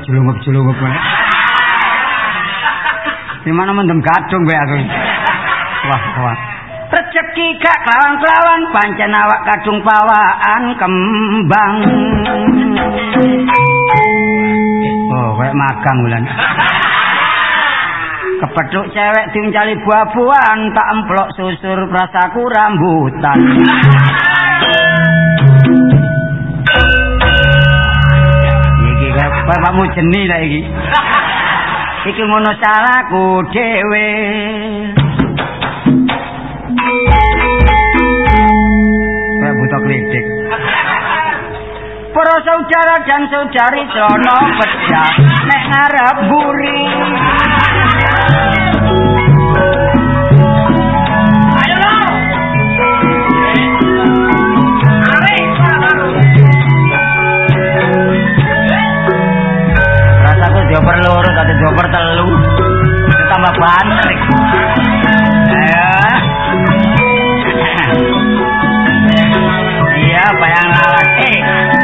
Kejlungup-jlungup. Di mana mendem gadung kowe aku. Wah, wah. Rezeki gak kelawan-kelawan pancen awak kadung pawaan kembang. Oh, kayak magang bulan. Kepeduk cewek diuncali buah-buahan tak emplok susur prasaku rambutan. Bapakmu jeni lah iki. Iki ngono salahku dhewe. Kayak buta kritik. Para saudara dan saudari sono pecah nek ngarep buri. Rasaku dioper loro, tadi dioper telu. Tambah. Ayo. Iya, bayang lawan. Eh, eh,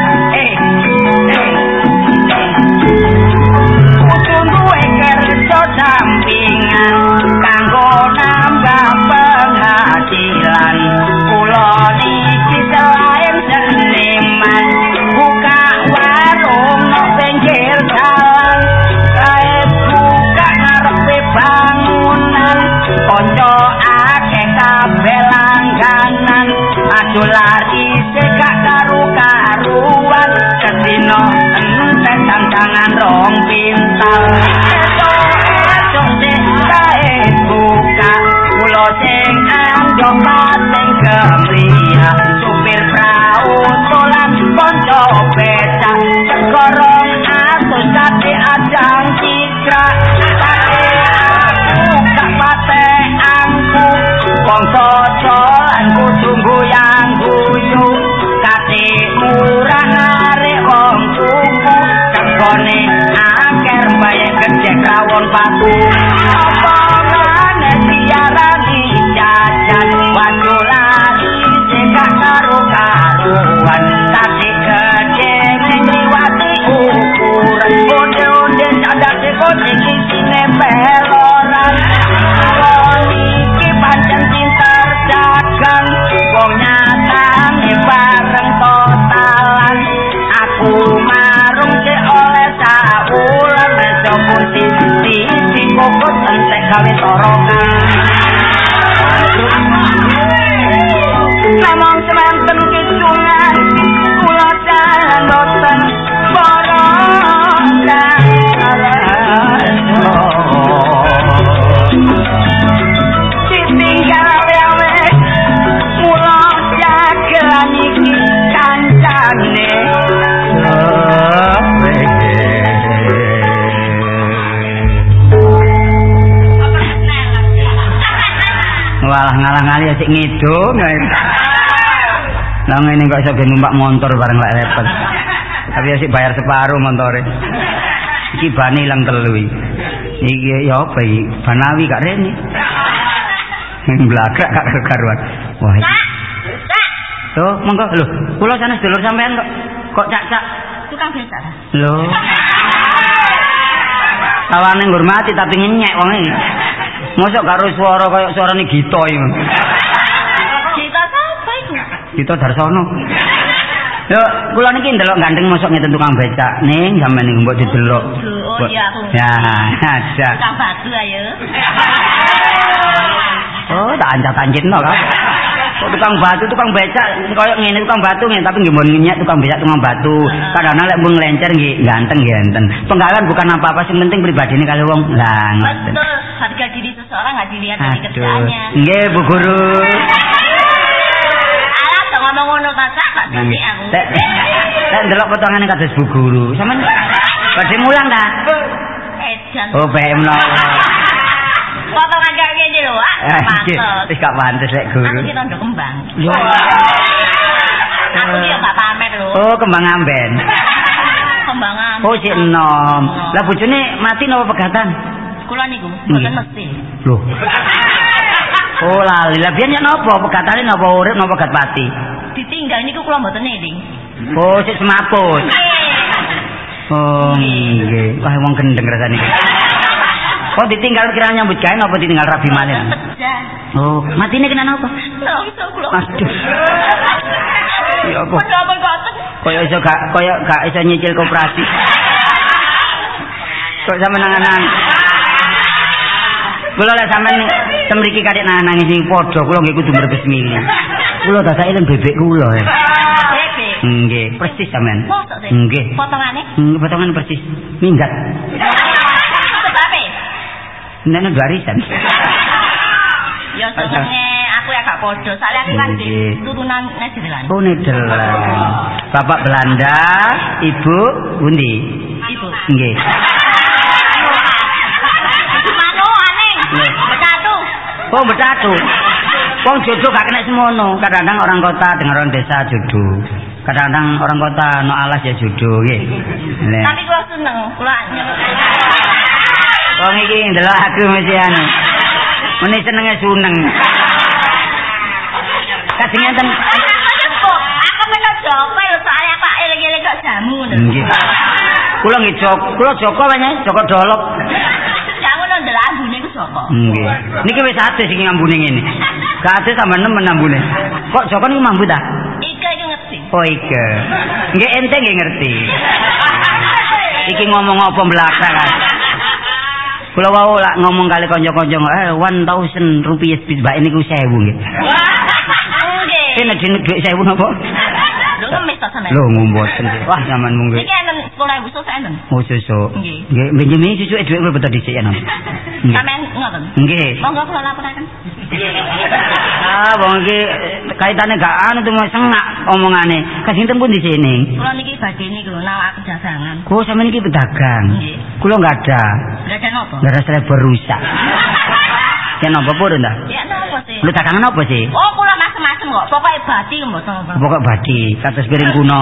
asik ngidung. Lah ngene kok iso ben numpak motor bareng lek repot. Tapi asik bayar separuh montore. Iki bani ilang telu iki. Iki ya apa iki? Banawi gak rene. Blagak gak karuan. Wah. Tuh, monggo lho. Kula sana sedulur sampean kok kok cak-cak. Tukang becak. Lho. Tawane ngurmati tapi ngenyek wong iki. Mosok karo swara kaya suarane Gito iki. Gito Darsono. Yo, kula niki ndelok ganteng mosok ngeten tukang becak. Ning sampean niku mbok didelok. Oh, iya, aku. Ya, ada. Tukang batu ayo. Oh, tak ancat-ancitno kan. Kok tukang batu, tukang becak kaya ngene tukang batu ngene tapi nggih mun ngenyek tukang becak tukang batu. Kadang lek mbung lencer nggih ganteng nggih enten. Penggawean bukan apa-apa sing penting pribadine kali wong. Lah, ngoten. Betul. Harga diri seseorang nggak dilihat dari kerjaannya. Nggih, Bu Guru. Alah, tuh ngomong ngono tak aku. Lek lek ndelok potongane kados Bu Guru. Sampeyan badhe mulang ta? Edan. Oh, bae menawa. Potongan kayak gini loh, ah. Eh, iki wis gak pantes lek Aku Guru. ki rondo kembang. Yo. Aku ki gak pamer lho. Oh, kembang amben. Kembang am. Oh, cek enom. Lah bojone mati napa pegatan? Kula niku, mboten mesti. Loh. Oh, lali. Lah biyen yen napa pegatane napa urip napa pegat pati? Ditinggal niku kula mboten eling. Oh, sik semaput. Oh, nggih. Wah, wong gendeng rasane. Oh, ditinggal kira nyambut gawe apa ditinggal rabi malih? Oh, matine kena apa? Nggak bisa kula. Aduh. Ya apa? Kaya iso gak kaya gak iso nyicil koperasi. Kok sampe nangan-nangan. Kula lek sampean semriki kadek nangis sing padha kula nggih kudu mrebes milih. Kula dadak eling bebek kula ya. Bebek. Nggih, persis sampean. Nggih. Potongane? Hmm, potongan persis. Minggat. Sebabe. Nek barisan. Ya senenge aku ya gak padha. Soale aku kan di Nggih. turunan Nederland. Oh, Nederland. Bapak Belanda, Ibu Bundi. Ibu. Nggih. Mano aneh. Nggih. Becatu. Oh, betatu. Wong jodoh gak kena semono. Kadang-kadang orang kota dengan orang desa jodoh. Kadang-kadang orang kota no alas ya jodoh nggih. Tapi kula seneng, kula anyep. Wong iki ndelok aku mesti anu. Mene senenge suneng. Kadang enten Aku pengen Joko lho soalnya Pak eling-eling kok jamu ngono. nggih. Kula nggih Joko, kula Joko banyak Joko dolok. Jamu nang ndelok ambune ku Joko. Nggih. Niki wis ate sing ngambune ngene. Gak ate sampe nemen ambune. Kok Joko niku mambu ta? Ika iki ngerti. Oh iya. Nggih ente nggih ngerti. Iki ngomong apa belakang kan? Kula wau lak ngomong kali kanca-kanca eh 1000 rupiah bis niku 1000 nggih. Nggih. Kene dene dhuwit 1000 napa? Lho ngemis to sampean. Lho ngomboten. Wah zaman mungkin. Iki enten 10.000 susah enten. Oh susu. Nggih. Nggih, pinjemi susu dhuwit kula betul dhisik? Nggih. Sampean ngoten. Nggih. Monggo kula laporaken. Ah, wong iki kaitane gak anu tuh sengak omongane. Kasinten pun di sini. Kula niki badhe niku nawak dagangan. Kok sampean iki pedagang? Nggih. Kula enggak ada. Lah ada napa? Darah serba rusak. Ya napa purun ta? Ya Lu dagangan apa sih? Oh, kula macem-macem kok. Pokoke bati mboten apa. Pokok badi, kados piring kuno,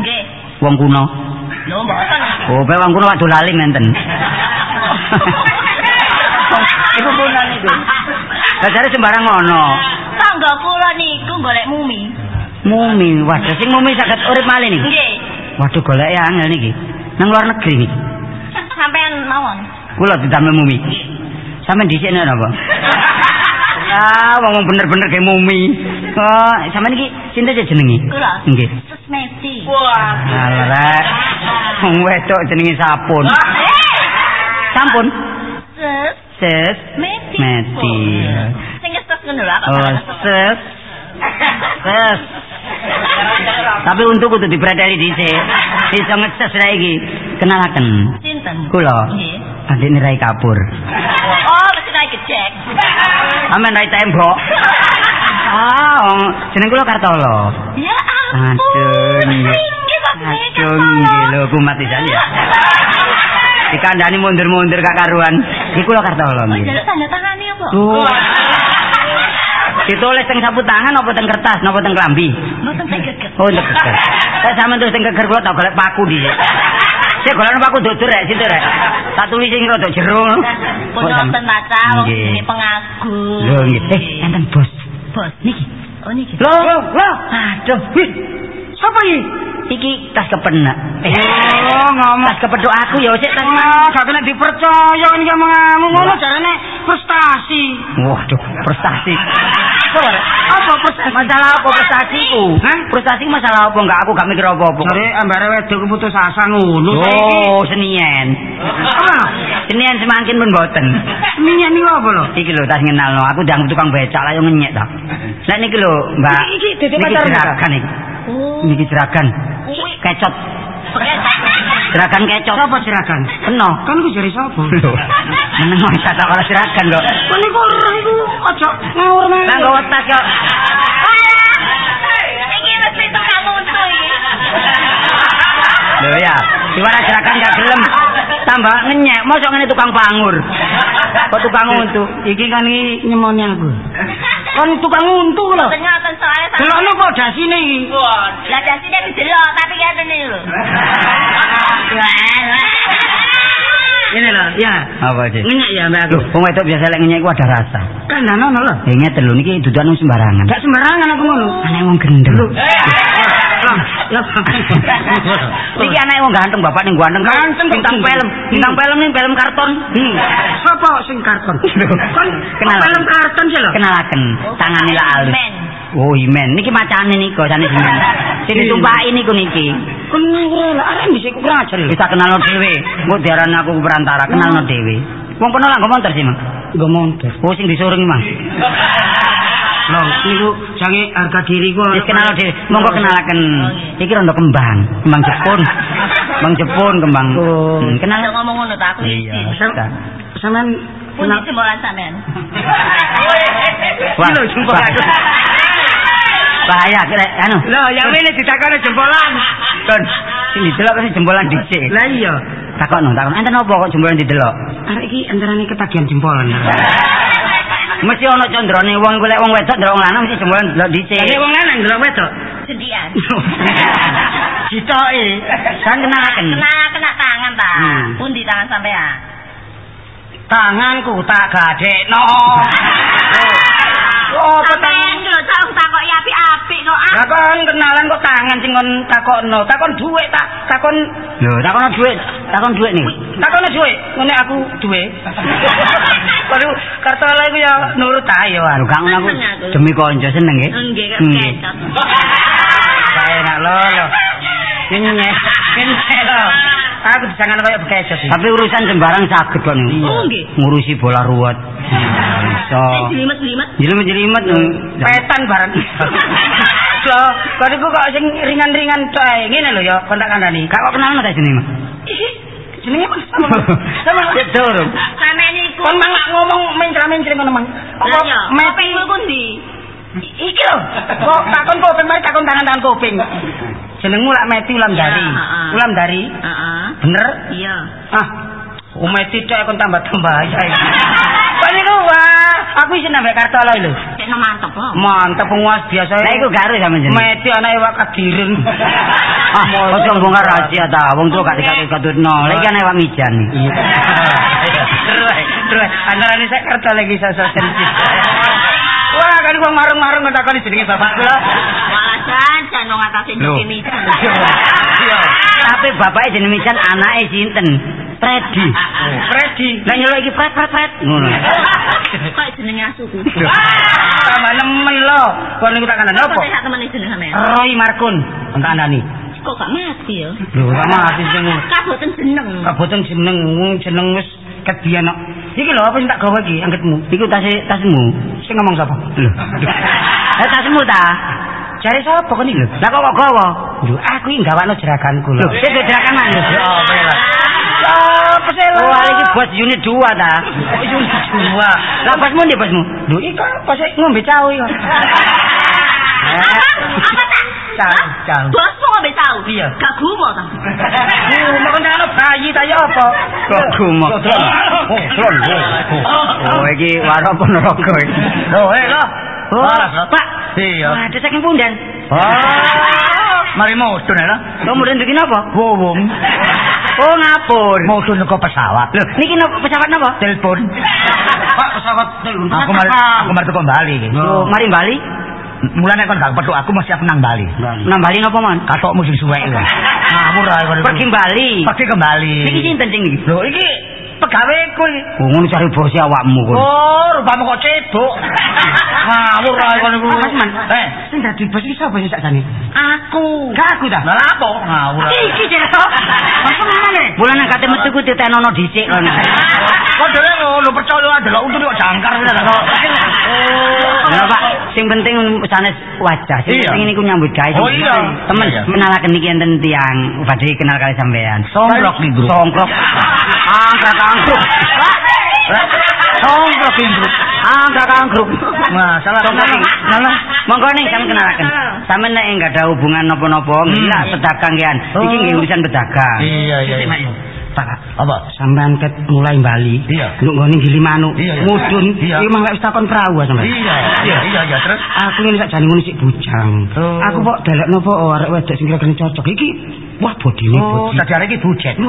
Nggih. wong kuno. Lho mboten. Oh, pe wong kuno waduh lali menten. Iku kuno niku. Lah jare sembarang ngono. Tangga kula niku golek mumi. Mumi, waduh sing mumi saged urip malih niki. Nggih. Waduh golek angel niki. Nang luar negeri niki. Sampean mawon. Kula didamel mumi. Sampe dhisik napa? Ah, wong bener-bener kayak mumi. Sampean iki sinten sih jenenge? Kula. Nggih. Susmeti. Wah, rek. Wong wedok jenenge Sapun. Sampun. Sus Ses. Meti. Meti. Sing kestes ngono lho. Oh, ses. Ses. Tapi untuk kudu dipreteli dhisik. Iso ngeces ra iki. Kenalaken. Sinten? Kula. Nggih. Adine Rai Kapur. Oh, mesti naik gejek. Amen Rai tembok. Ah, wong jeneng kula Kartolo. Ya ampun. Aduh, nggih. Aduh, lho kumat pisan ya. Dikandani mundur-mundur gak karuan. Iki kula Kartolo Oh, nggih. jaluk tanda tangane apa? Tuh. Ditulis teng sapu tangan apa teng kertas napa teng klambi? Mboten sing geget. Oh, teng keger. Saya sampe terus teng keger kula tak golek paku dhisik. Saya golek paku dodur rek situ rek. Tak tulis sing rada jero. Punten maca wong jenenge pengagum. Lho nggih. Eh, enten bos. Bos niki. Oh niki. Lho, lho. Aduh. Wih. Sapa iki? Iki tas kepenak. Eh, Oh, ngomong. tas kepedok aku ya sik tas Ah, gak kena dipercaya ini ngomonganmu ngono jarane prestasi. Waduh, prestasi. Apa prestasi? Masalah apa prestasiku? Hah? Prestasi masalah apa? Enggak aku gak mikir apa-apa. Jare ambare wedok putus asa ngono saiki. Oh, senien. Apa? Senien semakin pun boten. Minyak niku apa lho? Iki lho tas ngenalno, aku dianggap tukang becak lah yo ngenyek ta. Lah niki lho, Mbak. Iki- dadi jeragan iki. Oh. Niki jeragan. Kecot. Jeragan kecot. Sapa jeragan? Keno. Kan ku jare sapa? Meneng masa tak ora jeragan lho. Kok niku ora iku aja ngawur nang. Lah nggawa tas kok. Iki mesti tukang untu iki. Lho ya, suara jeragan gak gelem. Tambah ngenyek, mosok ngene tukang pangur. Kok tukang untuk? Iki kan iki nyemoni aku. Kan tukang untu lho. Ternyata soalnya sama. Delokno kok dasine iki. Lah dasine didelok tapi ngene iki lho. Ini lho, ya. Apa sih? Ngenyek ya mbak aku. Wong wedok biasa lek ngenyek ku ada rasa. Kan danono lho. Ya ngeten lho niki dudukan sembarangan. Gak sembarangan aku ngono. Aneh wong gendeng. Lho. Iki anake wong ganteng, bapak ning ganteng. Ganteng bintang film, bintang film ning film karton. Hmm. Sapa sing karton? Kon Kenal. film karton sih lho. Kenalaken tangane lak alus. Oh, imen. Niki macane niku jane jenengan. Sing ditumpaki niku niki. Ngure lah arek bisa ku kurang ajar lho. Bisa kenalno dhewe. Mbok diarani aku perantara, kenalno dhewe. Wong kono lah nggo montor sih, Mang. Nggo montor. Oh, sing disuring, Mang. Lho, niku jange harga diri ku. Wis kenal dhewe. Monggo kenalaken. Iki rondo kembang, kembang Jepun. Kembang Jepun, kembang. Oh. Hmm, kenal. Ngomong ngono ta aku Iya. izin. Sam- Sampean Pun kenal jembolan sampean. Wah, Lho, jempol bah- aku. Bahaya kira anu. Lho, yang ini ditakoni jempolan. Kon, sing didelok kan jempolan dhisik. Lah iya. Takokno, takon. Enten opo kok jempolan didelok? Arek iki antarane ketagihan jempolan. Mesti ana condrone wong golek wong wedok ndelok wong lanang mesti jempolan delok dhisik. Lah wong lanang delok wedok. Sedian. Citoke. Kan kenalaken. Kena kena tangan ta. Hmm. Pun di tangan sampean. Tanganku tak gadekno. Oh, Sampean iki lho tau takoki apik-apik kok. Ah, Lah kon kenalan kok tangan sing kon takokno. Takon dhuwit tak takon Lho, takono dhuwit, takon dhuwit nih. takono dhuwit. Ngene aku dhuwit. Waduh, kartu ala iku ya nurut ae ya. Lho, ngono aku Seneng aku. demi konco seneng nggih. Nggih kecot. Bae nak lo lo. Ini ini lo. Aku disangan kaya bekecot. Tapi urusan sembarang saged kok niku. Oh, nggih. Ngurusi bola ruwet. Iso. Eh, jelimet-jelimet. Jelimet-jelimet. Petan barang. Lo, kok niku kok sing ringan-ringan tok ae. Ngene lho ya, kon tak kandhani. Gak kok kenal ta jenenge, Mas? Jenenge apa? Sama. Ya durung. Sampean iku. Kon mang ngomong mencra-mencri ngono mang. Lah ya, mati kopingmu ku ndi? Iki lho. Kok takon kuping mari takon tangan-tangan kuping. Jenengmu lak meti ulam dari. Ulam dari. Heeh. Bener? Iya. Ah. Umeti tok kon tambah-tambah ya. Kon niku wah, aku isin nambah kartu ala lho. Cek mantep kok. Mantep penguas biasa. Lah iku gak sama jenenge. Meti anake wak kadiren. Ah, ojo bongkar rahasia ta. Wong tuwa gak dikake katutno. Lah iki ana wong mijan. Iya. Terus, terus antarane saya kerja lagi sosok sensitif. Wah, kan gua marung-marung ngetakoni jenenge bapak kula. Malah jajan nang atase Loh. nyoki mijan. Tapi bapake jenenge mijan anake sinten? Freddy. Freddy. Lah nyeluk iki Fred Fred Fred. Ngono. Kok jenenge asuku. Tambah nemen lo. Kon niku tak kandhani Apa opo? sak temene jeneng sampean? Roy Markun. Tak kandhani. Kok gak mati ya? Lho, sama ati sing Kaboten jeneng. kaboten jeneng jeneng wis kedian kok. Iki lho apa sing tak gawe iki anggetmu? Iku tas tasmu. Sing ngomong sapa? Lho. Eh tasmu ta? Jare sapa iki lho? Lah kok kok gawa? Lho, aku iki gawakno jeraganku lho. Sik jerakan mana? Ya apa ya? Apa sih lo? Oh, iki bos unit 2 ta. Oh, unit dua. Lah bosmu ndi bosmu? Lho, iki kok pas ngombe cawe kok. Apa? Cawe, cawe. Bosmu ngombe tahu? Iya. Gak gumo ta? Mau kan bayi ta ya apa? Kok gumo? Oh, slon. Oh, iki waro apa neraka iki? Eh. Oh, Waras, lo. Pak. Iya. Wah, saking pundan. Oh. Mari mudun ya lo. Kemudian bikin apa? Wowong. Oh, ngapur. Mudun ke pesawat. Loh, niki napa pesawat napa? Telepon. Pak pesawat telepon. Aku mari aku mari Bali. Oh, mari Bali. Mulane kon gak petuk aku masih nang Bali. Nang Bali napa, Man? Katokmu sing suwek iku. Ngawur ae kon. Pergi Bali. Pergi ke Bali. Niki sinten sing niki? Lho iki pegaweku iki. Oh, ngono cari bos awakmu kon. Oh, rupamu kok cedok. Ngawur ae kon iku. Mas, Man. Eh, Sing dadi bos iki sapa sih sakjane? aku. Gak aku ta. Lah apa? Ngawur. Iki cerita. Masa mana? Bulan kate metu ku ditenono dhisik lho. Kok dhewe ngono percaya delok untu kok jangkar wis ta. Oh. Ya Pak, sing penting sanes wajah. Sing penting niku nyambut gawe. Oh, iya. Temen kenalaken iki enten tiyang badhe kenal kali sampean. Songkrok ning grup. Songkrok. Angkat angkruk. Songkrok ing grup. Angkat angkruk. Masalah Songkrok. Nah, monggo ning sampean kenalaken. Sampeyan nek enggak ada hubungan napa-napa, gila pedagang kian. Iki nggih urusan pedagang. Iya, iya. iya. Pak, Apa? sampean ket mulai Bali. Iya. Nduk nggone gili manuk. Iya. Mudun. Iya. Iki mah wis takon perahu sampean. Iya, iya, iya, iya, terus Aku ini sakjane ngono sik bujang. Oh. Aku kok delekno apa oh, arek wedok sing kira-kira cocok iki. Wah, bodine Oh, bodi. tadi hari ini bujet.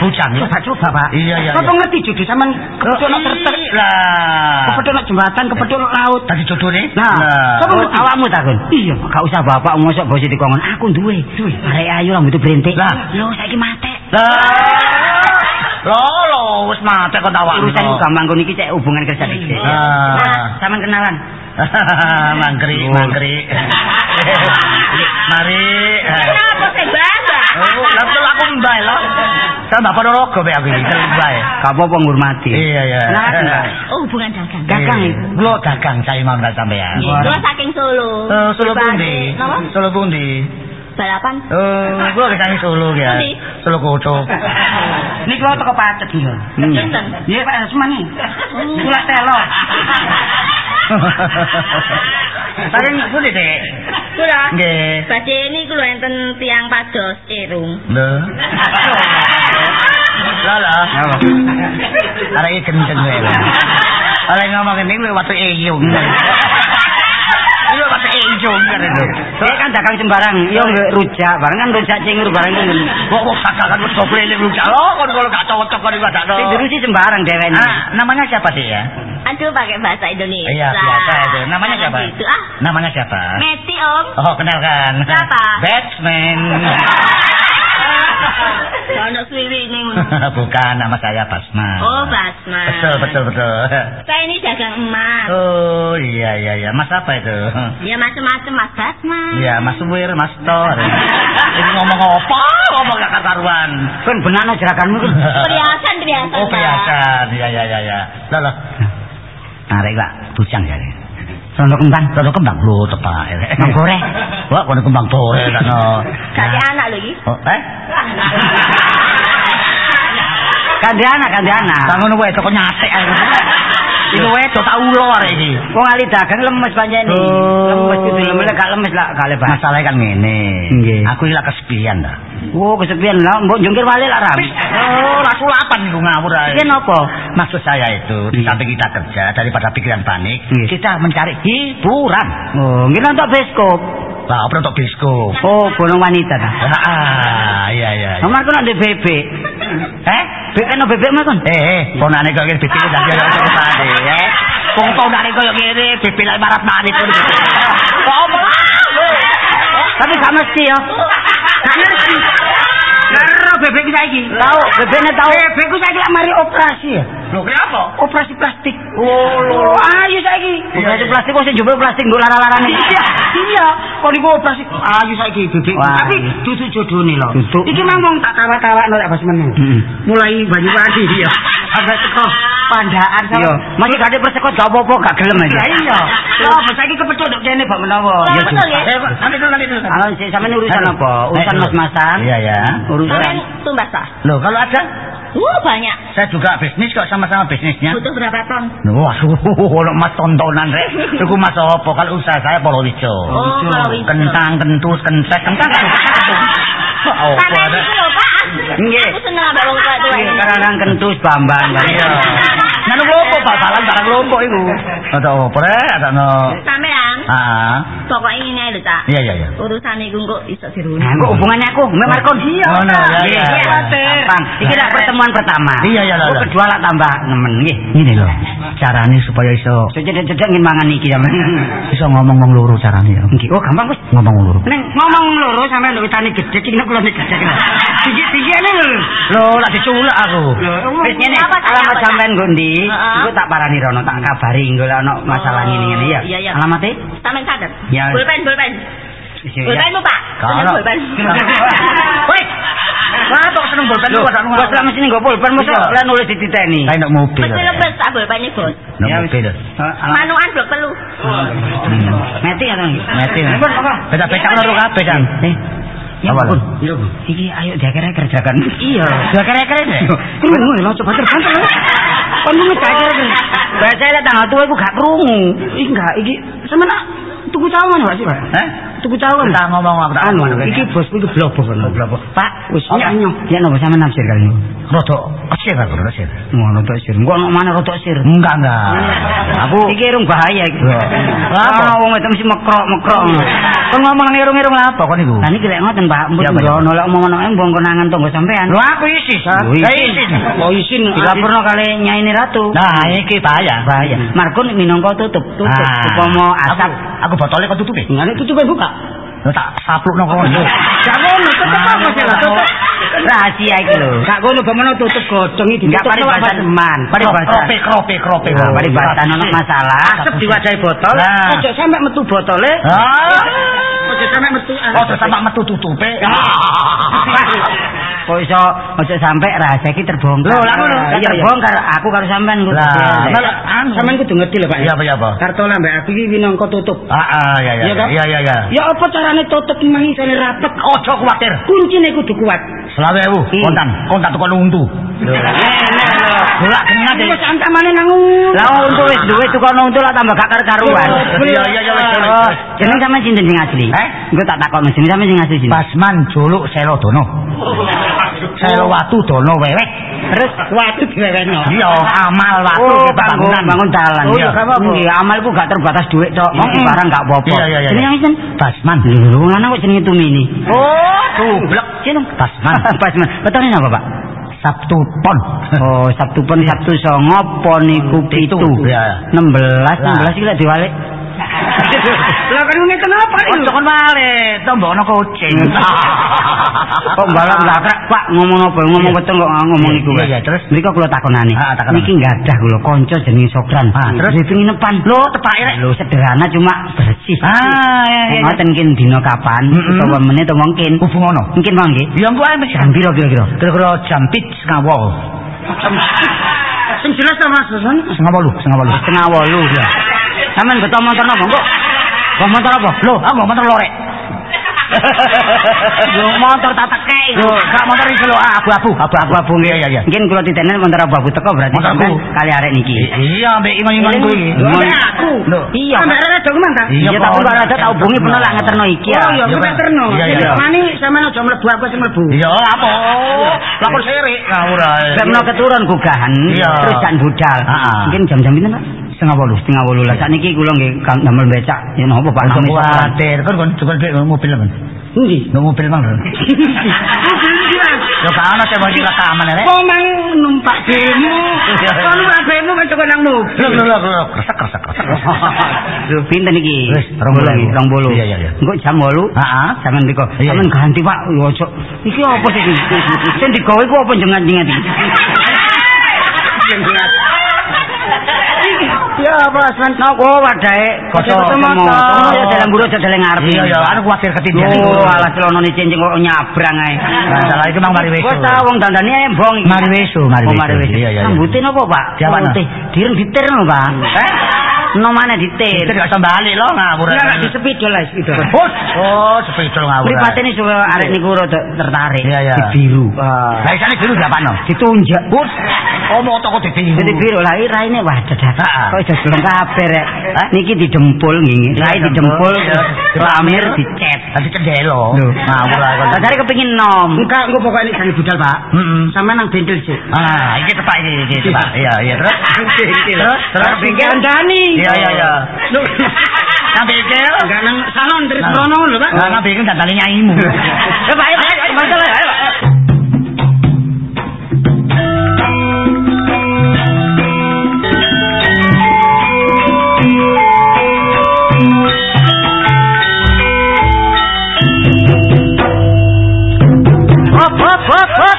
Bujang. Coba coba, Pak. Iya, iya, Bapak iya. ngerti judul sampean kepethuk nang terter. Lah. Kepethuk nang jembatan, kepethuk nang laut. Tadi jodone? Nah, coba ngerti awakmu takon. Iya, gak usah bapak mosok bos dikongkon. Aku duwe. Arek ayu rambut berintik. Lah. lho saiki mate. Lah. Lo lo wis mate kok awakmu. Urusan gampang kon iki cek hubungan kerja. Ah. Nah, sampean kenalan. mangkri, mangkri. Mari. Kenapa sih bangga? Oh, lah kok aku mbah lho. Saya mbak Ponorogo pe aku iki, mbah. Gak apa-apa ngurmati. Iya, iya. Oh, hubungan dagang. Dagang. Lo dagang saya mau sampean. Kula saking Solo. Eh, Solo Di pundi? Solo pundi? Balapan. Eh, gua kesane Solo ya. Solo Koco. Ini kalau toko pacet. Sinten? Iya Pak Asman nih. Kula telo. Saking pundi, Dek? Kula. Nggih. Badhe ini kula enten tiang pados irung. Lho. Lah lah. Apa? Arek iki kenceng wae. Arek ngomong ngene kuwi watu eyung. Eyung kan itu. Saya kan dagang sembarang, yo rujak, barang kan rujak cingur barang itu. Kok kok dagangan wis goblele lu jalo kon kalau gak cocok kan gak Sing dulu sih sembarang dewek ini. Ah, namanya siapa sih ya? Aduh pakai bahasa Indonesia. Iya, biasa itu. Namanya siapa? Gitu ah. Namanya siapa? Meti Om. Oh, kenalkan. Siapa? Batman. Ono. Bukan, nama saya Basma. Oh, Basma. Betul, betul, betul. Saya ini dagang emas. Oh, iya, iya, iya. Mas apa itu? Ya macam-macam Mas Basma. Iya, Mas Wir, Mas Tor. Ini ngomong apa? Ngomong gak karuan. Kan benakno jerakanmu kan. Perhiasan, perhiasan. Oh, Pak. biasa. Iya, iya, iya, iya. Lah, lah. Arek lah, bujang ya. Sono kembang. Kalau kembang lu tepak. Nang goreng. Wah, kono kembang tore tak no. Kali anak lho iki. Oh, eh? Kandhe anak, kandhe anak. Tangan wae kok nyatek ae. Iku wae tak ulo arek iki. Wong ali dagang lemes panjene. Oh. Lemes kudu lemes gak lemes lah gak lebar. Masalahnya kan ngene. Aku iki lak kesepian ta. Oh, kesepian lah, mbok jungkir wali lah ram. Oh, laku lapan iku ngawur ae. Iki napa? Maksud saya itu, di samping kita kerja daripada pikiran panik, kita mencari hiburan. Oh, nggih nonton bioskop. Lah, apa untuk biskop? Oh, gunung wanita ta. Ah, iya iya. iya. Nomor kok ndek bebek. Eh? Bebek no bebek mah kon. Eh, eh, ponane kok bibir dak yo kok tadi, eh. Wong ponane koyo ngene bibir lek marap marit pun. Kok apa lah? Tapi gak mesti yo. Gak mesti. Karo bebek iki saiki. Tahu, bebeknya tahu. Bebekku saiki lak mari operasi ya. Lho, kenapa? Operasi plastik. Oh, ayo saiki. Operasi plastik kok sing jebol plastik nggo lara-larane. Iya, iya. Kok niku operasi. Ayo saiki bebek. Tapi dudu jodone lho. Iki mamong tak kawak-kawakno tak bas meneh. Mulai Banyuwangi ya. Sampai teko pandaan sama. Iya, masih gak ada persekot gak apa-apa gak gelem aja. Iya. Lah bos saiki kepethuk nduk kene Pak menawa. Iya, betul ya. Eh, nanti dulu nanti dulu. Halo, si sampean urusan apa? Urusan Eh, mas-masan? Iya ya. Urusan Sampean tumbas ta? Loh, kalau ada Uh, banyak. saya juga bisnis kok sama-sama bisnisnya. Butuh berapa ton? Wah, ono mas tontonan rek. Iku mas apa? Kalau usaha saya Polowijo. Oh, Polowijo. Kentang, kentus, kentek, kentang. Oh, ada. iki lho, Pak. Nggih. Aku seneng ambek wong tua-tua Iya, ini. Karang kentus Bambang. Iya. Nanu lopo bal-balan barang lopo iku. Ada apa rek? Ada no. Sampean, Ah. ini aja lho, Cak. Iya iya iya. Urusan iku kok iso diruni. Nah, kok hubungannya aku, Mbak Markon. Iya. Oh, no, ya, ya, ya. Gampang. Iki lah pertemuan pertama. Iya, iya, lah. kedua lah tambah nemen nggih. Ini loh. Carane supaya iso Cedek-cedek ngin mangan iki sampean. iso ngomong wong loro carane ya. Nggih, oh gampang wis. Ngomong wong loro. Neng ngomong loro sampean nduk witane gedhe iki nek kula nek gedhe. Tinggi-tinggi ini lho. Loh, lak diculak aku. Wis ngene, alamat sampean nggo ndi? Iku tak parani rono, tak kabari lek ana masalah Oh, ngene-ngene ya. iya, iya. Alamate? Sampean. Ya. Pulpen, pulpen. Pulpenmu, Pak. Kalau- pulpen. Woi. Lah kok seneng Lho, kok sak Bos lah mesti nggo pulpen mesti lek nulis dititeni. Kayak nak mobil. Mesti lebes tak pulpennya, Bos. Ya, mobil. Manuan blok telu. Meti atau nggih? Mati. Beda-beda karo kabeh kan. Ya Apa, pun. Lho? Iya, Bu. Iki ayo diakhir kerjakan. Iya. Dua kere-kere deh. Krungu lho coba terbang. Kon ngono diakhir. Baca lek tanggal tua iku gak krungu. Iki enggak iki sampean tuku cawan Pak sih, Pak. Hah? tuku cawan. Tak ngomong aku tak Anu, ngomong. iki bosku iki blobok ngono. Blobok. Pak, wis Apa? nyanyo. Ya nopo sampe nafsir kali ini. Rada kesir aku rada kesir. Ngono tok sir. Engko ono mana rotok sir. Enggak enggak. Aku iki irung bahaya iki. Lah, apa? Ah, wong itu mesti mekrok-mekrok. Kon ngomong nang irung-irung lha apa kon niku? Lah niki lek ngoten Pak, mbok ngono lek omong ngono mbok konangan tonggo sampean. Lho aku isis. Oh, Lah isin. Oh isin. Dilaporno kali Nyai Ratu. Nah, iki bahaya. bahaya. Marko nek minangka tutup, tutup. Ah. Upama asap. aku botolnya kok tutupi. Ngene tutupe buka. Lho tak saplukno kono. Gak ngono, tutup apa sih lah tutup. Rahasia iki lho. Gak ngono bagaimana tutup godhong iki Enggak paribasan man, paribasan. Krope krope krope. Nah, paribasan ono masalah, asap diwadahi botol, ojo sampe metu botole. Ah. Ojo sampe metu. Oh, terus sama metu tutupe. Kok iso ojo sampe rahasia iki terbongkar. Loh, lah ngono. Lah, Iya, iya. terbongkar aku karo sampean kudu. Lah, Lah, sampean kudu ngerti lho, Pak. Iya apa ya apa? Kartola mbak aku iki minangka tutup. Ah, ah, ya ya. Iya, toh? Iya iya iya. Ya apa carane tutup memang isone rapet? Ojo kuwatir. Kuncine kudu kuat. Selawe ewu, Hmm. kontan, kontan tukang untu. Enak lho. Golak kena deh. Wis antamane nang Lah untuk wis duwe tukono untuk lah tambah gak karu-karuan. Oh, iya, iya, iya, wis, Oh. Jeneng sampean sinten sing asli? Eh? Engko tak takon jeneng sampean sing asli sinten? Basman juluk Selo Dono. Selo watu Dono wewek. Terus watu diweweno. Iya, amal watu Oh, ke bangun, bangunan. bangun dalan. Oh, iya, gak. Nggih, amalku gak terbatas duit tok. Wong Mm-mm. barang gak apa-apa. Iya, iya, iya. Sinten? Basman. Lho, lanang kok jenenge Tumini. Oh, tublek. Jeneng Basman. Basman. Betone napa, Pak? Sabtu pon. Oh, Sabtu pon Sabtu songo pon iku Pitu, pitu. ya. 16, 16 iki lek diwalik. Lah kan ngeten apa Oh, kon male, tombono kucing. Kok balap lakrak Pak ngomong apa ngomong betul kok ngomong Iya, iku. iya, terus? mriko kula takonane. Ah. Niki gadah kula kanca jenenge Sokran. Ah, terus? Dia pengen nepan. Lho, tepake rek. Lho sederhana cuma bersih. Ah, iya, iya. Ngoten kin dina kapan utawa menit utawa mungkin. Hubungono. Mungkin monggo nggih. Ya engko ae Jam piro kira-kira? Kira-kira jam 3 setengah wol. Sing jelas ta Mas Hasan? Setengah wolu, setengah wolu. Setengah wolu ya. Sampeyan beto motor napa kok? Kok motor apa? Loh, aku motor lorek. Yo motor tak tekek. Loh, gak motor iki lho, ah, abu-abu, abu-abu abu. Iya, iya, iya. Mungkin kula titeni motor abu-abu teko berarti Motorku. sampean kali arek niki. Iya, ambek iman-iman kuwi. Aku. Lho. Iya. Ambek arek dokumen ta? Iya, tapi kalau ada tak hubungi pernah lah ngeterno iki ya. Oh, iya, Kita Pak. terno. Iya, iya, iya. Mani sampean aja mlebu aku sing mlebu. Iya, apa? Lapor sirik ngawur ae. Sampeyan keturun gugahan, terus jan budal. Ah, ah. Mungkin jam-jam pinten, Pak? Setengah wolu, setengah wolu lah. Sakniki kula nggih kan damel becak. Ya napa Pak? Pak Nami salah. kuwatir, kan kon cukup duit mobil kan. Endi? Nggak mobil mang. Lho kan ana sing wis rekaman rek. Kok mang numpak demo? Kok numpak demo kan cukup nang mobil. Lho lho lho lho, kresek kresek kresek. Lho pinten iki? Wis, rong bolu. rong bolu. Iya, iya, iya. Engko jam 8. Heeh. Sampeyan mriko. Iya, Sampeyan ganti Pak. Yo ojo. Iki apa sih? Sing digawe ku apa jengat-jengat iki? Ya apa? Nah, kok wadahe. Ya dalam buru aja dalam ngarep. Iya ya, anu kuwatir ketindihan. Oh, alah celana ni cincin kok nyabrang ae. Salah iki mang mari weso. Wes ta wong dandane embong. Mari weso, mari Oh, weso. Iya, iya. Sambutin apa, Pak? Putih. Direng ditir lho, Pak. Eh? No mana ditir. Gak usah balik lo ngawur. Enggak, enggak disepidol lah sepidol. Oh, oh, sepidol ngawur. Mripate ini supaya arek niku rada tertarik. Iya, iya. Di biru. Lah isane biru diapakno? Ditunjak. Bus. Oh, mau toko di biru. Jadi biru lah, ini raine wah dadak. Ah. Kok iso gelem kabeh rek. Niki didempul. Iya, Rai didempul, lamir dicet. Tadi cendelo. Lho. Ngawur. Lah cari kepengin nom. Enggak, engko pokoke ini jangan budal, Pak. Heeh. Sampe nang bendel sih. Ah, iki tepak iki, iki tepak. Iya, iya, terus. Terus, terus. Bengkel Dani. Iya, iya, iya. Lho. Nang bengkel. Enggak nang salon terus Nah. krono lho, Pak. Nah, nang bengkel dandane nyaimu. Eh, Pak, ayo, ayo, ayo. Hop, hop, hop, hop.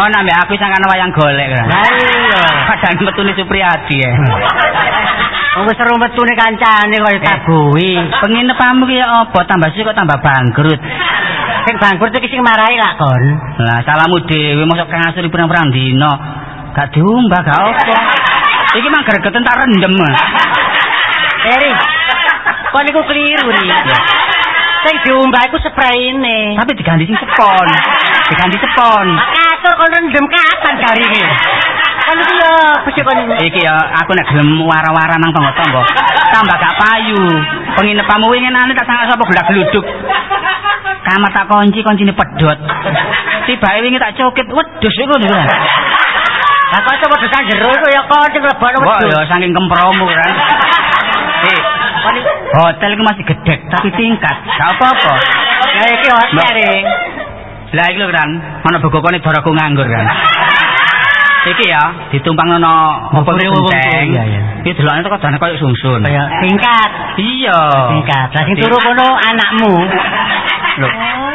Kau nambah aku sangat wayang golek kan? iya. Padahal metune Supriyadi ya. Wong wis seru metune kancane kaya tabuhi. Penginepmu ki apa? Tambah sih kok tambah bangkrut. Sing bangkrut iki sing marahi lak kon. Lah salahmu dhewe mosok kang asuri pirang-pirang dina. Gak diumbah gak apa. Iki mah gregeten tak rendem. Eri. Kon iku keliru ri. Sing diumbah iku sprayine. Tapi diganti sing sepon. Diganti sepon. Kasur kon rendem kapan jarine? Kan iki ya pesik kon iki. Iki ya aku nek gelem wara-wara nang tangga-tangga. Tambah gak payu. Penginepamu wingi nane tak sangka sapa gelak gluduk. Kamar tak kunci, kuncine pedhot. Tibake wingi tak cokit, wedhus iku lho. Lah kok coba dosa jero iku ya lebokno Kok wedhus. ya saking kempromu kan. Eh, hotel iku masih gedek tapi tingkat. Gak apa-apa. Ya iki hotel ring. Lah iki lho kan, ana begokone daraku nganggur kan. Iki ya ditumpang ana apa kuwi wong kunceng. iya. Iki delokane kok dane koyo sungsun. Kaya tingkat. Iya. Tingkat. Lah sing turu kono anakmu. Lho,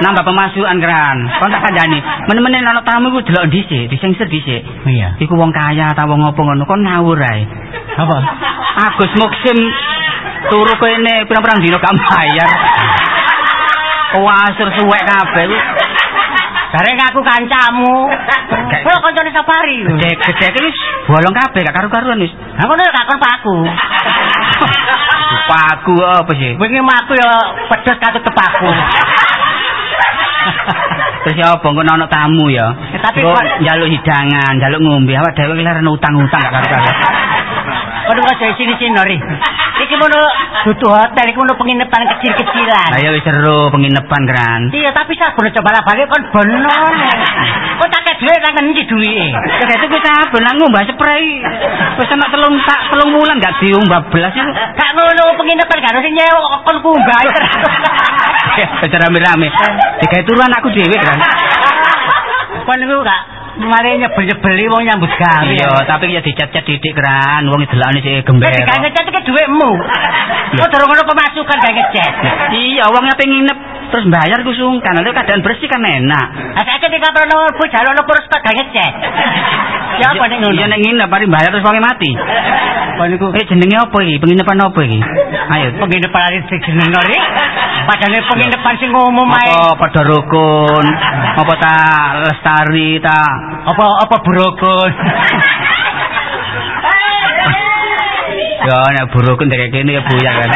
nambah pemasukan kan. Kon tak kandhani, men-menen ana tamu iku delok dhisik, disengser dhisik. Iya. Iku wong kaya ta wong apa ngono, kon ngawur ae. Apa? Agus Muksim turu kene pirang-pirang dino gak bayar. Kuasur suwek kabeh. Bareng aku kancamu. Kuwi kancane safari. Gede-gede wis bolong kabeh gak karu-karuan wis. Aku nek gak kon paku. Paku apa sih? Wingi aku ya pedes katut tepaku. Terus ya apa kok ana tamu ya. Tapi Kok kok- njaluk hidangan, njaluk ngombe, awak dhewe iki leren utang-utang gak karu-karuan. Kok jadi sini-sini Nori. Iki mono butuh hotel, iki mono penginapan kecil-kecilan. Lah ya wis seru penginepan kan. Iya, tapi saya boleh coba balik kon bener. Kok tak duit nang ngendi duwike? Terus itu kita belang ngombah spray. Wis ana telung tak telung wulan gak diombah belas itu. Gak ngono penginapan gak harus nyewa kon kumbah. Secara rame-rame. Digawe turu anakku dhewe kan. Kon niku gak mari nyebel-nyebeli wong nyambut gawe. Iya, tapi ya dicat-cat didik kan. Wong delokane sik gember. Jadi gak ngecat iki duitmu. Kok dorong ngono pemasukan gak ngecat. Iya, wongnya pengen nginep terus bayar ku sungkan. Lalu keadaan bersih kan enak. Asake di kapal nomor bu jalo nomor kok gak ngecat. Ya apa nek ngono? Iya nek nginep mari bayar terus wonge mati. Kon niku Eh jenenge apa iki? Penginapan apa iki? Ayo. penginapan sing jeneng Nori. Padahal penginapan sing umum ae. Apa padha rukun? Apa ta lestari ta? Apa apa burukun. Ya nek burukun dek kene ya buyar kan.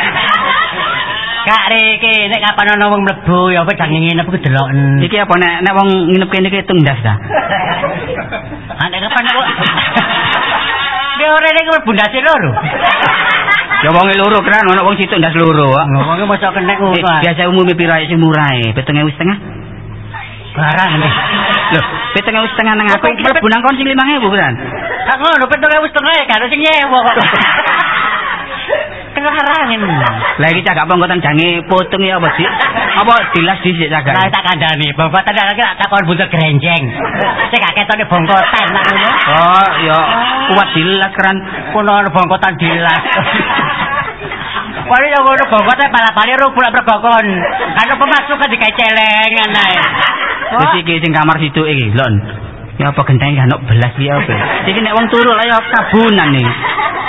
Kak Riki, nek kapan ana wong mlebu ya apa jangan nginep ku deloken. Iki apa nek nek wong nginep kene iki tundas ta? Ah, nek kapan aku Dia ora nek mlebu ndase loro. Ya wong loro kan ana wong situ ndas loro. kok. Masa kena Eh, ngono. ah. biasa umumnya pira sing murah e, 7.500. Barang nih. Lho, 7.500 nang aku mlebu nang kon sing 5.000 kan. Kak ngono petung ewu setengah ya karo sing nyewa kok. Tengah harangan. Lah iki cagak pongkotan jange potong ya apa sih? Apa dilas dhisik Lah cagak? tak kandhani, bapak tadi lagi tak takon butuh grenjeng. Sing gak ketone bongkotan nak ngono. Oh, ya kuat dilas keran. Kono bongkotan dilas. Wali yang ngono bongkotan pala-pali ro pula berbokon. Kan pemasukan dikai celengan ae. Wis iki sing kamar situ iki, Lon. Ya apa genteng ya nok belas ya apa. Iki nek wong turu lah ya kabunan iki.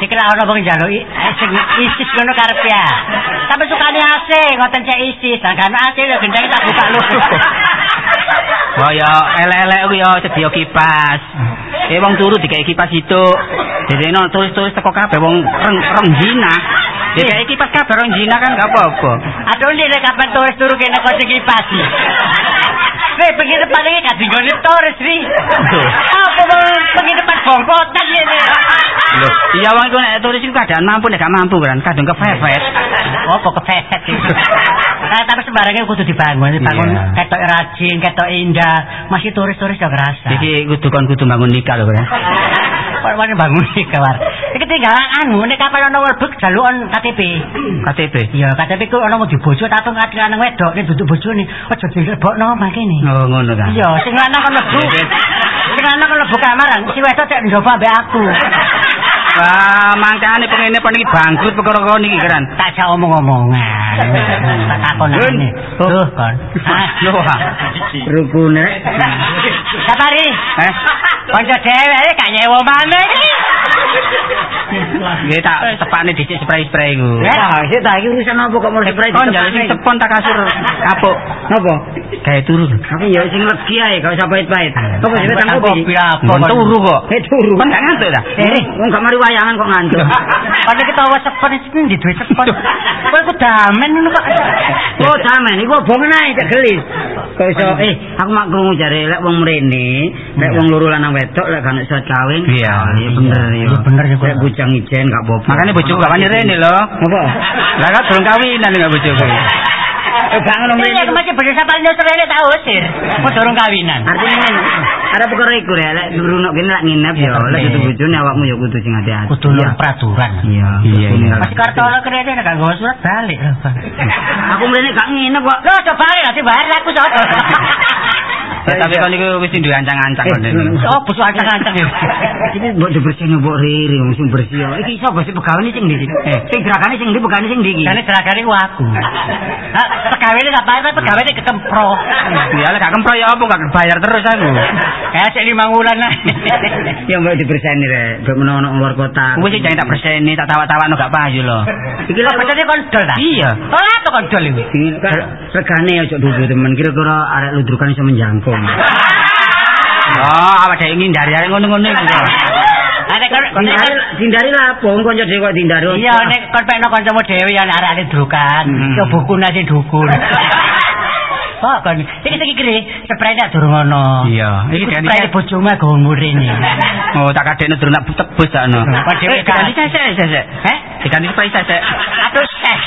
Iki lah ana wong njaluk i- eh, sing isis ngono karep ya. Sampe sukane AC, ngoten cek isis. Kan AC ya gendeng tak buka lu. Oh ya elek-elek ku ya sedia kipas. Eh wong turu dikai kipas itu. Jadi no tulis-tulis teko kabeh wong reng reng zina. Dikai kipas kabeh reng zina kan gak apa-apa. Aduh nek kapan turis turu kene kok sing kipas. Weh, pengen depan gak digone turis, Ri. Apa bang, pengen depan bongkotan ini. Loh, iya wong iku nek turis iku kadang mampu nek gak mampu kan, kadang kepepet. Apa kepepet sih? Nah, tapi sembarangnya kudu dibangun, dibangun Iya. ketok rajin, ketok indah. Masih turis-turis ya kerasa. Iki kudu kon kudu bangun nikah lho kan. Kok mana bangun nih kawar? Iki tinggal anu, nek kapan ana werbek jalukan KTP. KTP. Iya, KTP ku ana mau dibojo tapi ngadil lanang wedok nek duduk bojone. Aja dilebokno makene. Oh ngono kan. Iya, sing lanang kan mlebu. Sing lanang kan mlebu kamar, si wedok cek njoba mbek aku. Wah, mangkane pengene pon iki bangkrut perkara kon iki kan. Tak jak omong-omongan. Tak takon Gun. ngene. Tuh, kon. Ah, Lho, rukune. Sapari. Eh, Kanca dhewe gak nyewa maneh iki. Nggih tak tepane dhisik spray-spray ku. Ya, sik ta iki urusan apa kok mulai spray. Kon njaluk sing tepon tak kasur kapuk. Napa? Gawe turu. Aku ya sing legi ae, gak usah pahit-pahit. Apa sih Tang tangku kopi apa? Turu kok. Eh turu. Kon gak ngantuk ta? Eh, wong gak mari wayangan kok ngantuk. Padahal kita awas sepon iki ndi duwe sepon. Kowe ku damen ngono kok. Oh, damen, iku obongan ae cek gelis. Kok iso eh aku mak krungu jare lek wong mrene, lek wong loro lanang wedok lek gak kawin. Iya. Ah, iya bener ya. Iya, bener ya, kok. Lek bujang ijen gak apa-apa. Makane bojoku gak wani rene lho. Apa? Lah kan durung kawinan gak bojoku. Eh gak ngono Iya, mrene. kemarin bener sampai nyosor rene tak usir. Kok durung kawinan. Artinya ngene, ada perkara iku ya, lek durung kene lek nginep ya, lek kudu bojone awakmu ya kudu sing hati-hati. Kudu peraturan. Iya. Iya. Masih kartola kene nek gak nggawa surat balik lho, Bang. Aku mrene gak nginep kok. Lho, coba balik nanti bayar aku coba. Ya, tapi kon niku wis duwe ancang-ancang kon niku. Oh, busuk ancang-ancang ya. Iki mbok dibersihne mbok riri wong sing bersih. Iki sapa sih pegawe sing ndi? Eh, sing gerakane sing ndi pegawene sing ndi iki? Jane seragane ku aku. Ha, pegawene gak bayar, pegawene kekempro. Ya lek gak kempro ya apa gak bayar terus aku. Kayak sik lima wulan lah. Ya mbok dibersihne rek, mbok menawa nang luar kota. Kuwi sing jangan tak berseni, tak tawa-tawakno gak payu lho. Iki Kok lek bedane kondol ta? Iya. Oh, apa kondol iki? Regane aja dudu temen kira-kira arek ludrukan iso menjangkau. Oh, awak dhewe ngindari arek ngono-ngono iku. Ada kon Dindari, dindari lapo, kanca dhewe kok dindari. Iya, nek kon pekno kancamu dhewe ya arek-arek drukan, Hmm. yo buku nasi dukun. Oh, kon iki iki kiri, spray nek durung ono. Iya, iki Iki ganti spray bojomu go murine. Oh, tak kadekno durung tak tebus sakno. Kok dhewe Eh, Diganti sesek, sesek. Heh? Diganti spray sesek. Aduh ses.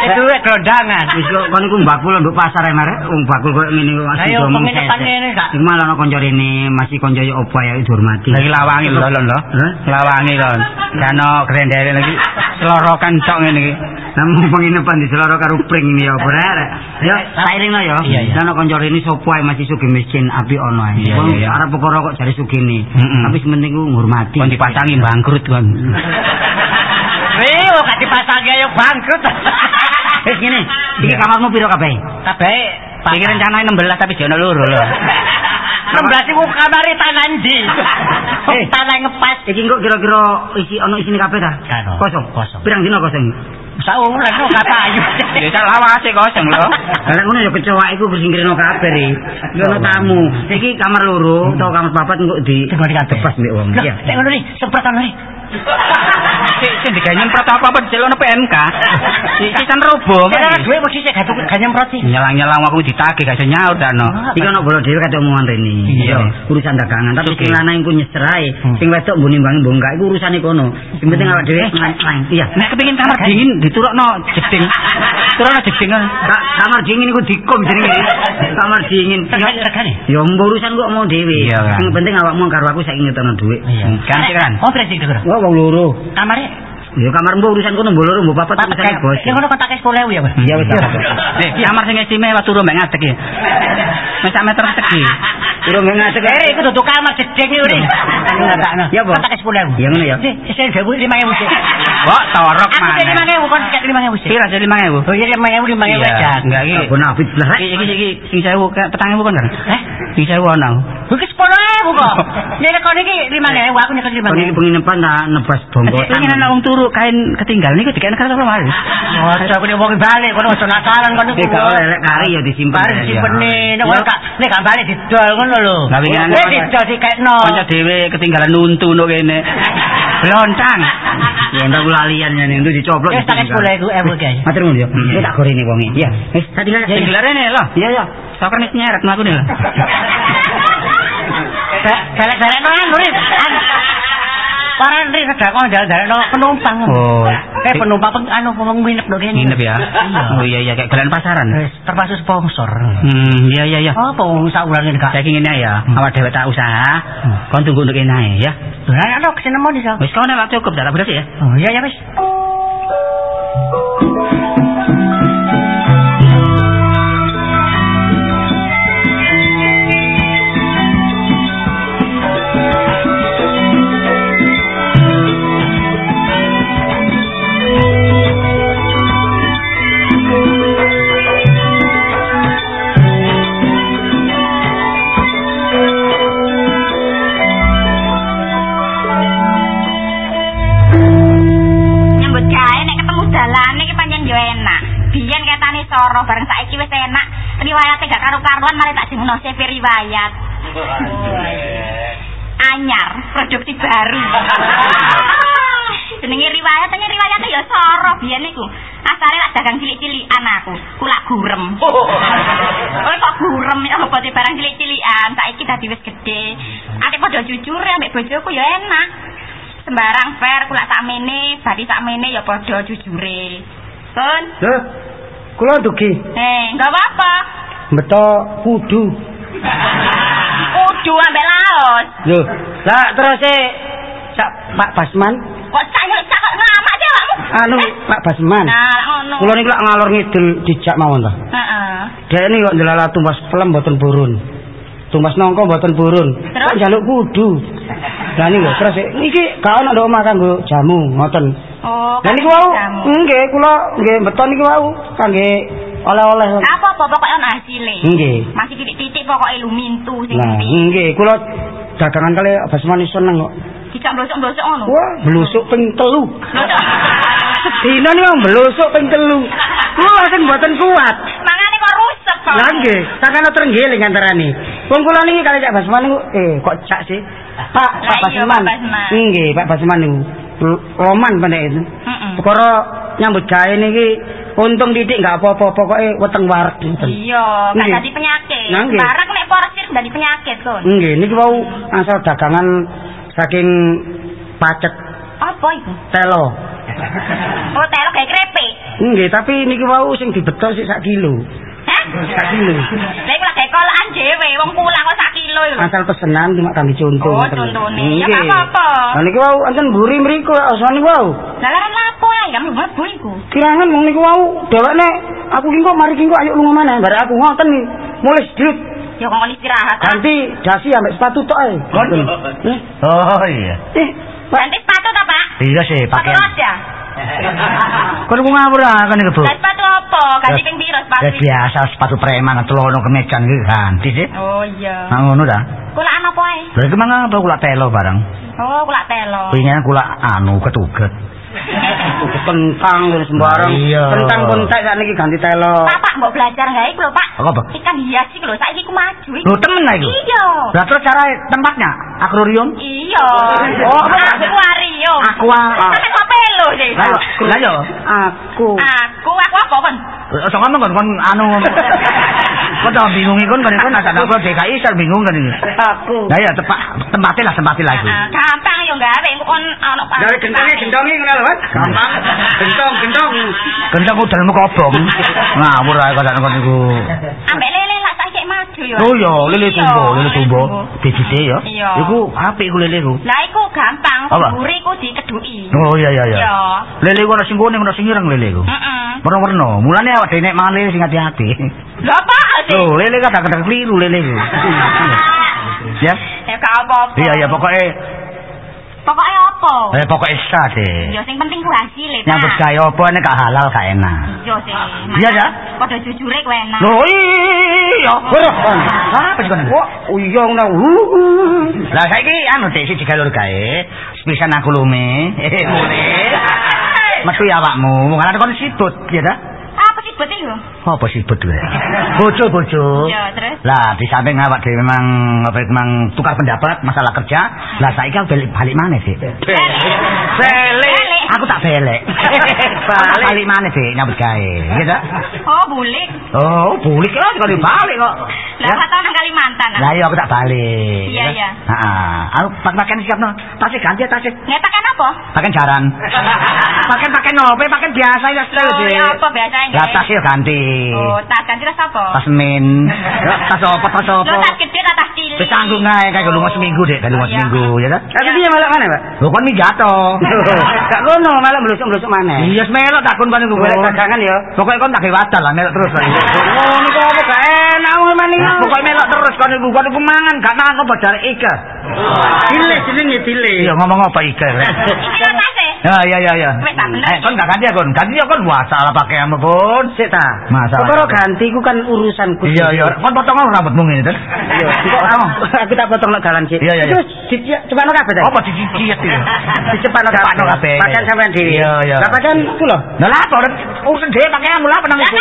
Itu wek gelondangan. Wis kon iku bakul nduk pasar ya marek wong bakul koyo ngene kok Ayo, ngomong penginapan sesek. ngene, Kak. Iku malah ana kanca rene masih kanca ya apa ya dihormati. Lagi lawangi lho lho lho. Lawangi lho. Kano grendere lagi selorokan tok ngene iki. Namun penginapan di Seloro karo pring ini ya bener. Ya, sairingno ya. Iya, iya. Lan kanca rene sapa ae masih sugih miskin api ono ae. Wong arep perkara kok jare sugih. Tapi sementing ku ngurmati. Kon dipasangi bangkrut kon. Kok gak dipasangi ayo bangkrut. Wis ngene, iki Iya. kamarmu piro kabeh? Kabeh Iki rencanane 16 tapi jono loro lho. 16 iku kamare tanah ndi? Eh. Tanah ngepas. Iki kok kira-kira isi ono isine kabeh ta? Kano. Kosong. Kosong. Pirang dina kosong? Saulan kok gak payu. Ya sak lawase kosong lho. Lah ngono ya kecoa iku bersingkirno kabeh. Iki ono tamu. Iki kamar loro utawa kamar papat engko di di kabeh. Pas mbek wong. Iya. Nek ngono nih, semprot ono nih. Sik sing digawe nyemprot apa-apa dijelono PMK. Iki kan robo. Duwe mesti sik gak gak nyemprot sih. Nyelang-nyelang aku ditagih gak nyaur dano. Iki ono bola dhewe kate omongan rene. Iya. Urusan dagangan, tapi sing lanang iku nyeser ae. Hmm. Sing wedok mbok nimbangi mbok enggak iku urusane kono. Sing penting awak dhewe nang. Iya. Nek kepengin kamar dingin diturokno jeding. Turokno jeding. Ka- kamar dingin iku dikom jenenge. Kamar dingin. Regane. Ya mbok urusan kok mau dhewe. Kan. Sing penting awakmu karo aku saiki ngetono dhuwit. Ganti kan. Oh, berarti kira. Wah, wong loro. Kamare Ya kamar mbok urusan kono mbok loro mbok papat urusan bos. Sing ngono kontake 10.000 ya, Mas. Iya wis. Eh, kamar sing istimewa turu mbek ngadeg iki. Wis sak meter segi. Turun ngasek. Eh, iku tutuk kamar jedeng iki uri. Ngatakno. Ya, apa? Kontake 10.000. Ya ngono ya. Sing dhewe 5.000 sih. Kok torok Aku sih mana? 5.000 kon sik 5.000 sih. Pira jadi 5000? Oh iya 5.000 5.000 Iya, aja. enggak iki. Kok nafit belas. Iki iki iki sing kayak petang ewu kan kan? Eh? Sing sewu ana. Iki 10.000 kok. Nek kon iki 5.000 aku nyekel Kon iki 5.000. penginapan tak nebas bongko. Pengen ana wong turu kain ketinggalan niku dikene karo apa wae. Oh, aku nek wong balik kono ojo nakalan kono. Iki gak oleh lek kari ya disimpen. Bari disimpen nek kono gak nek gak balik didol ngono lho. Lah, winginan Eh kok- didol dikekno. Kanca dhewe ketinggalan nuntu nuk kene. Blontang. Ya ndak lalian ya itu dicoplok. Wis tak 10.000 ewu guys. Matur nuwun ya. Hmm. Iki tak gorene wonge. Iya. Wis tadi lah. Sing gelarene lho. Iya ya. Soker wis nyeret mlaku lho. Balik-balik no anu ris. Paran ris sedekah jalan-jalan no penumpang. Oh. Eh penumpang peng anu peng nginep no kene. Nginep ya. Oh iya iya kayak gelan pasaran. Wis termasuk sponsor. Hmm, iya iya iya. Apa wong saulan ini gak? Saiki ngene ya, awak dhewe tak usaha. Kon tunggu untuk kene ya. Lah ana kesene mau di sana. Wis kono lah cukup tak berarti ya. Oh iya ya wis. Soro bareng saiki wis enak. Riwayate gak karu-karuan malah tak jengno CV riwayat. Anyar, produksi baru. Jenenge riwayat, jenenge riwayate ya soro biyen niku asare lak dagang cilik-cilikan aku. Kulak gurem. Oh kok gurem ya apa barang cilik-cilikan. Saiki dadi wis gedhe. Ate padha jujur ambek bojoku ya enak. Sembarang fair kulak sakmene, badi sakmene ya padha jujure. Kun, Lho, kula dugi eh enggak apa-apa. beto kudu. Kudu ambek laos. Lho, lah terus e Cak Pak Basman, Kok cak yo cak kok ngamak sih awakmu? anu Eh? Pak Basman. Nah, ngono. Kula niku lak ngalor ngidul dijak mawon ta. Heeh. Dek ini kok ndelala tumbas pelem mboten burun. Tumbas nongko mboten burun. Kok njaluk kudu. Lah niku terus iki gak ono ndok omah kanggo jamu ngoten. Oh, Lah niku wau nggih kula nggih beton niku wau kangge oleh-oleh. Apa apa pokoknya ono hasilnya. Nggih. Masih titik-titik pokoknya lumintu sing penting. nggih kula dagangan kali Basman seneng kok. Dijak blosok-blosok ngono. Wah, blusuk ping telu. Dina niku blusuk ping telu. Kula sing mboten kuat. Mangane kok rusak kok. Lah nggih, sakana terenggiling antarane. Wong kula niki kali Cak Basman niku eh kok Cak sih? Pak, Lah. Pak Basman. Nggih, Pak Basman niku. Roman pendek itu. Heeh. Perkara nyambut gawe niki untung titik enggak apa-apa, pokoke weteng wareg ngoten. Iya, gak Nggih. dadi penyakit. Nah, nggih. Barang nek porsir dadi penyakit kon. Nggih, niki wau asal dagangan saking pacet Apa itu? telo. Oh, telo kayak krepek. Nggih, tapi niki wau sing dibeto sik sak kilo. Sak kilo. Iku lak kayak kolaan dhewe, wong pulang kok sak kilo iku. Asal pesenan cuma kami contoh. Oh, contone. Ya, nggak apa-apa. Lah niki wau anten mburi mriku asane wau. Lah lan lapo ya, kamu mlebu iku. Kirangan wong niku wau dhewekne aku ki kok mari ki kok ayo lunga maneh bare aku ngoten nih. Mulai sedut Ya kok istirahat. ah. ganti dasi ambek sepatu tok ae. Oh iya. Eh, Ganti sepatu ta, Pak? Iya sih Sepatu pakaian. roda. Kon ku ngawur ah kan iku, Bu. Lah sepatu apa? Ganti ping piro sepatu? Ya biasa sepatu preman telono kemejan iki ganti sih. Oh iya. Nah ngono dah. Kulaan apa ae? Lha iki mang apa kula telo bareng. Oh, kulak telo. Pengen kula anu ketuget. kentang sembarang. Kentang pun tek sakniki ganti telo. Pak, Pak, mbok belajar iku lho, Pak? Apa? Ikan hias iki lho, saiki ku maju iki. Lho temen iku. Iya. Lah terus cara tempatnya akuarium? Iya. Oh, apa? akuarium. Aqua. Sampe kok pelo sih. Lah yo. Aku. Aku, aku apa kon? Ojo ngomong kon anu. Kok tak bingung ikon kan kon asal aku DKI sar bingung kan ini. Aku. Lah ya tepak tempatnya lah tempatnya lah iku. Ah, gampang yo gawe engko kon ono Pak. Dari gentongi gentongi ngono lho. Gampang. Gentong gentong. Gendang ku dalem kobong. Ngawur ae kok kon iku. Ambek lele lah saiki maju yo. Oh iya, lele Iya, tumbo, lele tumbo. Bejite ya. Iya. Iku apik iku lele ku. Lah iku gampang, Apa? mburi ku dikeduki. Oh iya iya iya. Iya. Lele ku ana sing kuning, ana sing ireng lele ku. Heeh. Warna-warna. Mulane awak dhewe nek mangan lele sing hati-hati. Lho apa sih? Loh, lele kadang-kadang keliru lele. Ya. Ya gak apa-apa. Iya iya pokoke Pokoknya apa? eh pokoke sah deh. Ya sing penting ku hasil Nyambut gawe apa nek gak halal gak enak. Iya sih. Iya, ya? Padha jujure ku enak. Loh iya. Ora. Apa sih kon? Wah, iya ngono. Uh. Lah saiki anu Dek siji galur gawe, sepisan aku lume. Mulih. Metu ya awakmu, kan kon sibut, ya ta? Betul lho? Apa sibut kuwi? Bojo-bojo. Iya, terus? Lah, di samping awak dhewe memang apa memang tukar pendapat masalah kerja. Lah saiki aku balik balik mana sih? Balik. Aku tak belek. balik balik mana sih nyambut gawe, gitu. Oh, bulik. Oh, bulik lah kalau balik kok. Lah kata nang Kalimantan. ah. Lah iya aku tak balik. Iya, iya. Heeh. Aku pakai siapno. Tasih ganti tasih. Ngetakan apa? Pakai jaran. pakai pakai nopo, pakai biasa ya style Oh, ya apa biasanya? Lah tas yo ganti. Oh, tas ganti tas apa? Tas min. tas apa tas apa? Lo tas gede tas? Wis tanggung ae kayak lunga seminggu dek, Oh, iya. seminggu ya ta? Tapi dia malah mana, Pak? Lho kon migato. Gak ngono, malah blusuk-blusuk mana? Iya melok tak kon kan iku. Boleh dagangan ya. Pokoke kon tak gawe wadal lah melok terus. Oh, niku apa gak enak ngono niku. Nah, Pokoke melok terus kon iku kon iku mangan gak nang apa jare Ika. Dile jenenge dile. Iya ngomong apa Ika. Eh? Ya ya ya ya. Wis tak bener. Eh kon gak ganti ya kon. Ganti ya kon masalah pakaian pun. Sik ta. Masalah. Perkara ganti ku kan urusanku. Iya iya. Kon potong rambutmu ngene to. Iya, kok aku tak potong nek dalan sik. Iya, iya, iya. Terus dicepakno kabeh ta? Apa dicicit itu? Dicepakno Cepakno kabeh. Pakaian sampean dhewe. Iya, iya. Lah pakaian ku lho. Lah lah apa urusan dhewe pakaianmu lah penang kudu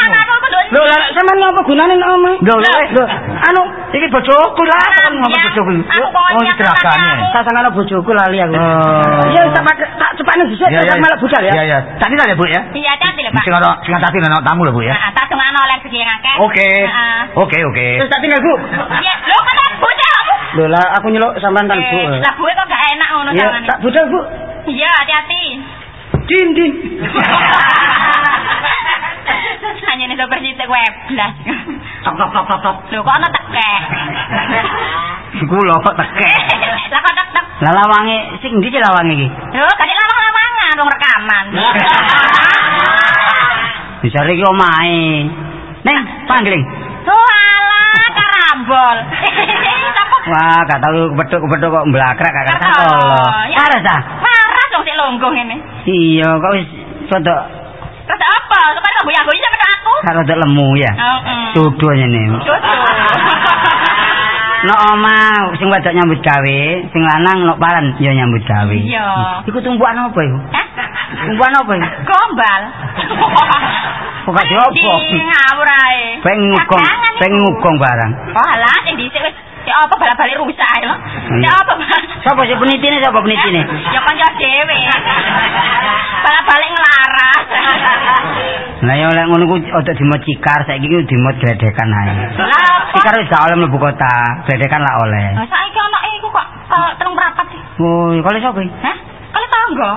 Lho, lah sampean ngapa gunane nek omah? Lho, lho, lho, anu iki bojoku lah, kan ngapa Ya, bojoku. Aku kok Oh, iki diragane. sasangane bojoku lali aku. Oh. Ya tak tak cepatne dhisik Ya, ya. tak malah budal ya. Iya, iya. Tadi ya, Bu ya. Iya, hati lho, Pak. Sing ana sing tadi ana tamu lho, Bu ya. Nah, tak dongakno oleh segi yang akeh. Oke. Heeh. Oke, oke. Terus tak tinggal Bu. Iya, lho kan bocah aku. Lho lah aku nyeluk sampean kan Bu. Eh, Lah gue kok gak enak ngono tangane. tak budal Bu. Iya, hati-hati. Din din. Hanya nih sopir situ gue blas. Tok tok tok tok tok. Lho kok ana tekek. Iku lho kok tekek. Lah kok tek tek. Lah lawange sing ndi sih lawange iki? Lho, kan lawang-lawangan dong rekaman. Bisa iki omahe. Neng, pangling. Walah, karambol. Wah, gak tau kepethuk-kepethuk kok mblakrak gak Kerta. kerta. Ya. Waras ta? Waras dong sik longgong ini. Iya, kok wis Terus kamu yang gue sama aku. rada lemu ya. Heeh. Sudu nyene. Nek omah sing wedok nyambut gawe, sing lanang nek paran ya nyambut gawe. Iya. Iku tumpukan apa iku? Hah? Tumpukan apa iku? Gombal. Kok gak diopo? Di ngawur ae. Iku. pengen ngugong barang. Oh alah, sing dhisik wis ya apa balik-balik rusak ae lho. Ya apa? Sapa sih penitine sapa penitine? Ya kanca dhewe. Balik-balik ngelaras. Lah ya oleh ngono ku ojo dimot cikar, saiki ku dimot gledekan ae. Lah, Cikar wis gak oleh mlebu kota, gledekan lah oleh. Lah saiki ana iku kok telung merapat sih. Oh, kalau sapa iki? Hah? Kalau tangga?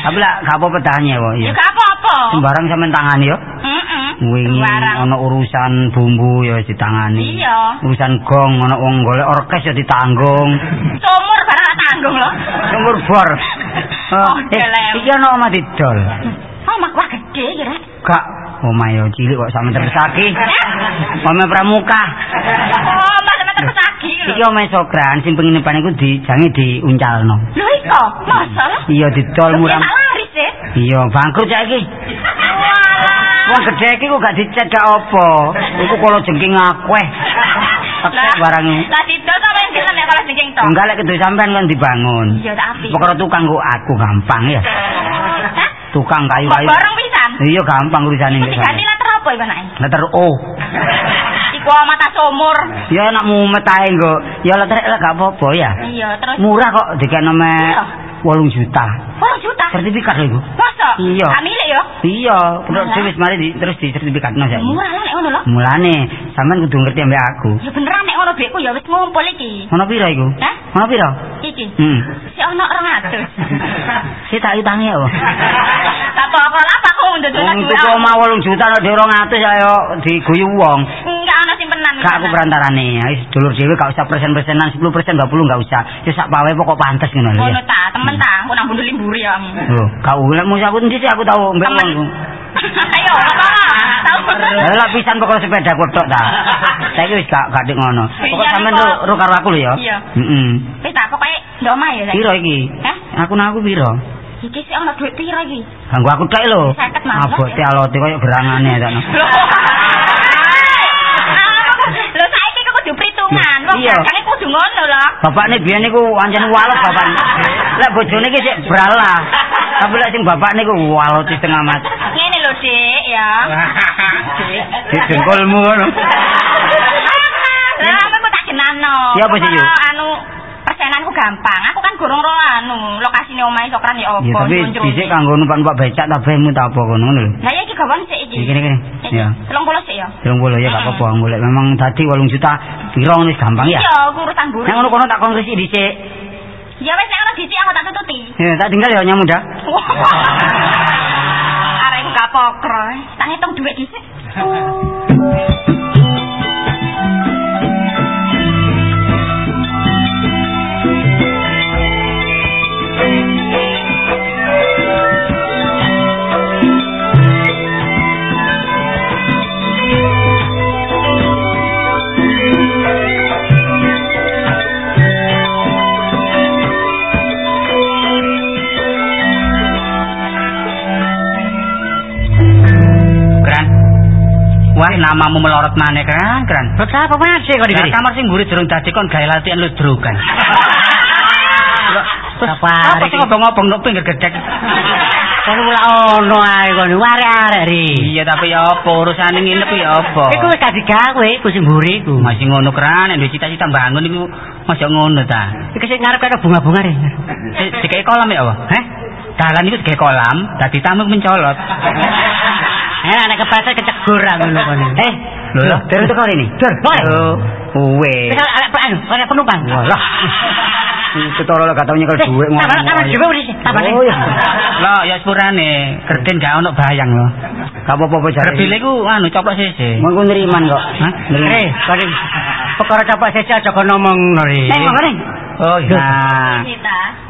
Tapi lah gak apa-apa tanya kok Ya ya. gak apa-apa. Sembarang sampean tangani yo. Heeh. Wingi ana urusan bumbu ya ditangani. Iya. Urusan gong ana wong golek orkes ya ditanggung. Sumur barang tanggung lho. Sumur bor. Oh, eh, gelem. iki ana omah didol. Oh, mak wah gede kira. Gak omah yo cilik kok sampe tersaki. Omah pramuka. Oh, sama Iki lho. omah sokran sing penginapan iku dijange diuncalno. Lho iko, masalah. Iya didol murah. ya. Iya, bangkrut saiki. Wong gede iki kok gak dicet gak apa. Iku kala jengking akeh. Tekek barangnya. Lah didol sama yang ya kalau jengking tok. Enggak lek kedue sampean kan dibangun. Iya, tak api. Pokoknya tukang kok aku gampang ya. Tukang kayu-kayu. bareng pisan? Iya gampang urusane Iku mbek diganti sampean. letter apa iku anake? Letter O. Iku mata sumur. Ya enak mumet ae nggo. Ya letter L gak apa-apa ya. Iya, terus Murah kok dikene me Iya. 8 juta. 8 juta. Sertifikat lho iku. Masa? Iya. Tak milik yo. Iya, terus wis mari di, terus di sertifikatno saiki. Murah lah nek ngono lho. Mulane sampean kudu ngerti ambek aku. Ya beneran nek ngono duitku ya wis ngumpul iki. Ono pira iku? Hah? Ono pira? Iki. Hmm. Si ono 200. Si tak utangi ya, Pak. Tak apa apa aku ndodol Wong duit. tuku omah 8 juta nek 200 ayo diguyu wong. Enggak ana simpenan. Gak aku perantarane. Wis dulur dhewe gak usah persen-persenan 10% 20 gak usah. Ya sak pawe pokok pantes ngono lho. Ngono ta, temen ta, aku nang bundul limburi ya. Lho, gak ulek mesti aku ndi sih aku tau mbek wong. Ayo, apa? Tahu. Lah pisan pokok sepeda kodok ta. Saiki wis gak gak ngono. Pokok sampean kok. ro karo aku lho ya. Iya. Heeh. Wis tak pokoke ndok omah ya. Piro iki? Hah? Aku nang aku piro? Iki sik ono duit piro iki? Ganggu aku tek lho. 50 mas. Abote alote koyo gerangane takno. Lho saiki kok kudu perhitungan. Wong Iya. dagange kudu ngono lho. Bapakne biyen niku ancen walet bapak. Lek bojone iki sik bralah. Tapi lek sing bapakne ku walet setengah mati. Ngene lho, Dik, ya. Di dengkulmu ngono. Lah, aku tak genano. Ya, apa sih, Anu persenanku gampang. Aku kan gorong ro anu, lokasine omahe sokran ya apa. Ya tapi dhisik kanggo numpak-numpak becak ta bemu ta apa ngono lho. Lah ya iki gawon sik iki. Iki kene-kene. Ya. 30 sik ya. 30 ya gak apa-apa golek memang dadi 8 juta piro ngono wis gampang ya. Iya, aku urusan buri. Nek ngono kono tak kongresi dhisik. Ya wis nek ono dhisik aku tak tututi. Ya tak tinggal ya nyamuda. Arek gak pokro. Tak ngitung dhuwit dhisik. Wah, namamu melorot maneh kan, Kran. Betapa masih kok Di diberi? kamar sing mburi durung dadi kon gawe latihan ludrukan. Apa Apa sih ngobong-ngobong nek pinggir gedek? Kono ora ono ae kono arek-arek ri. Iya tapi ya apa urusane nginep ya apa? Iku wis gak digawe, iku sing mburi iku. Masih ngono keran, nek cita-cita bangun iku masih ngono ta. Iki sing ngarep kaya bunga-bunga ri. Eh, Dikai kolam ya apa? Heh? Dalan iku dikai kolam, dadi tamu mencolot. Eh, nek kepleset kecegur ngono kono. Eh, Lho, terus kok ini? Dur, kowe. Weh. Wis arek penumpang. Walah. Setoro lah gak tau nyekel dhuwit tambah tambah dhewe wis. Oh ya. Lah ya sepurane, kerden gak ono bayang lho. Gak apa-apa jare. Rebile ku anu coplok sese. Mau ku neriman kok. Hah? Eh, kali perkara capak sesi aja kok ngomong nori. Neng, ngomong neng. Oh iya. Nah,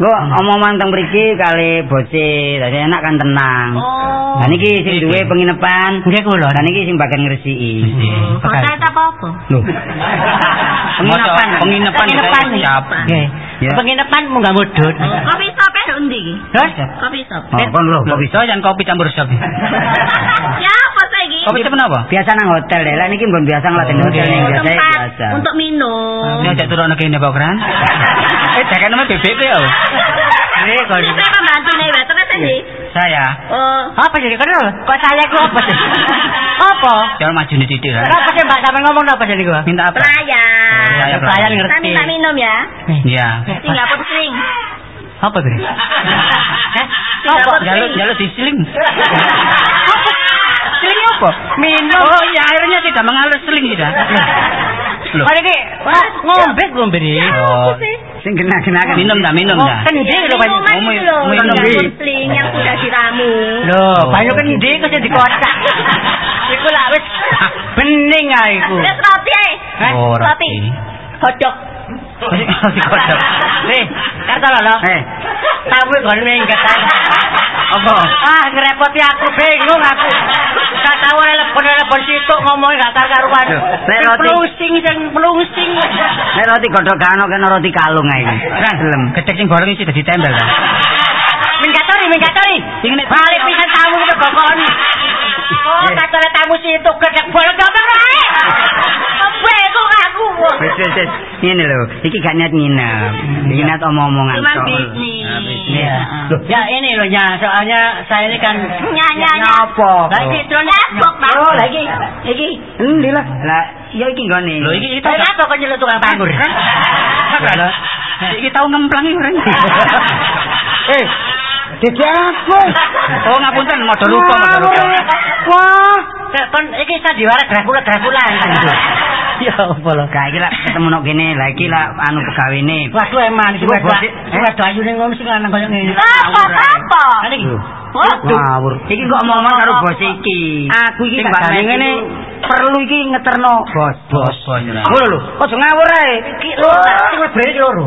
gua omongan teng mriki kali bocil, dadi enak kan tenang. Oh. Lah niki sing duwe penginapan. Nggih kula. Lah niki sing bagian ngresiki. Hotel apa apa? Lho. Penginapan, penginapan Penginapan. siap. Nggih. Ya. Penginapan munggah mudhun. Kopi shop e endi iki? Terus Kopi shop. Oh, kon lho, kok bisa? Bisa jan kopi campur sop. Ya apa saiki? Kopi sop napa? Biasa nang hotel deh. Lah niki mbon biasa ngelatin hotel ning biasa untuk minum. Ini ajak turun kene Pak Kran. Eh, jangan nama bebek ya. Eh, kok Ini saya pembantu nih. Terus sih. Saya Oh. apa jadi kan kok saya ku apa sih? Apa? jangan maju di titik. Apa sih Mbak sampe ngomong apa jadi gua? Minta apa? Pelayan. Saya Pelayan Kita ngerti. minta minum ya. Iya. Singapura sering. Apa beri? Eh, Singapura Jaluk sering. jaluk disiling. Seling apa? Minum. Oh iya airnya tidak mengalir seling tidak. Loh. Kali ini ngombe ngombe. Oh. Sing kena-kenakan. Minum dah minum Oh, dah. kendi lho banyu. Oh, minum. Singapura sering yang sudah diramu. Loh, banyu kendi kok sing dikocak. Iku lah wis bening ae iku. Terus roti ae. Hah? Oh, Roti. roti. Dikodok. Nih, kata lho lho. Eh, Tamu kon minggat ae. Apa? Ah, ngerepoti aku bingung aku. Gak tau telepon telepon situ ngomong gak karu-karuan. Nek Sing roti- Pelusing sing pelusing. nek roti godhog gak ono kena roti kalung ae. Kran gelem. Gedek sing bolong iki dadi tembel ta. Minggatori, minggatori. Sing nek Balik pisan tamu ke bokon. Oh, katanya tamu situ gedek bolong domeng ae. Bingung aku. Wis. Ngene lho, iki gak niat nginep. Iki niat omong-omongan. Tok. bisnis. Ya ini loh ya, soalnya saya ini kan Nyanyi Nyapa? lagi drone Nyabok, Pak. Oh, lagi. Iki. Endi lah. Lah, ya iki nggone. Lho iki itu. Apa kok nyeluk tukang panggur? Lah, iki tau ngemplangi orang. Eh, aku. Oh ngapunten modal lupa modal lupa. Wah. Kon iki sandiwara Dracula Dracula. Ya apa lho. Gak iki lah ketemu nok kene. Lah iki lah anu pegawene. Waduh eman iki wedok. wedok ayu ning ngono sing lanang koyo ngene. Apa, apa? Iki. Waduh. Ngawur. Iki kok omong karo bos iki. Aku iki gak ngene perlu iki ngeterno bos. Bos bos. Ngono lho. Aja ngawur ae. Iki lho, sing lebre iki loro.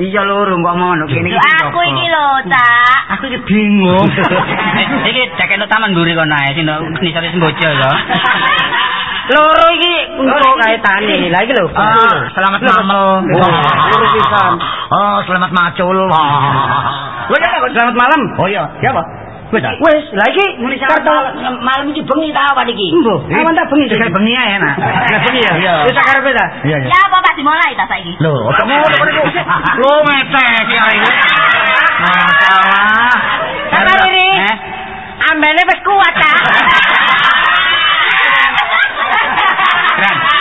Iya lho, kok omong nok kene iki. Aku iki lho, Cak. Aku iki bingung. Iki cekno taman mburi kono ae sing nisore sembojo to. Loro iki engko kaitane. Lah iki lho. Ah, selamat malam. Loro pisan. Oh, selamat macul. Ya kok selamat malam. Oh iya, siapa? Wis. Wis, lah iki kartu malam iki bengi ta apa iki? Mbok, awan tak bengi. Kayak bengi ae enak. Lah bengi ya. Wis karepe ta. Iya. Ya apa pas dimulai ta saiki? Loh, ojo ngono kok niku. Lo mete ki ae. Masalah. Sabar ini. Eh? Ambene wis kuat ta.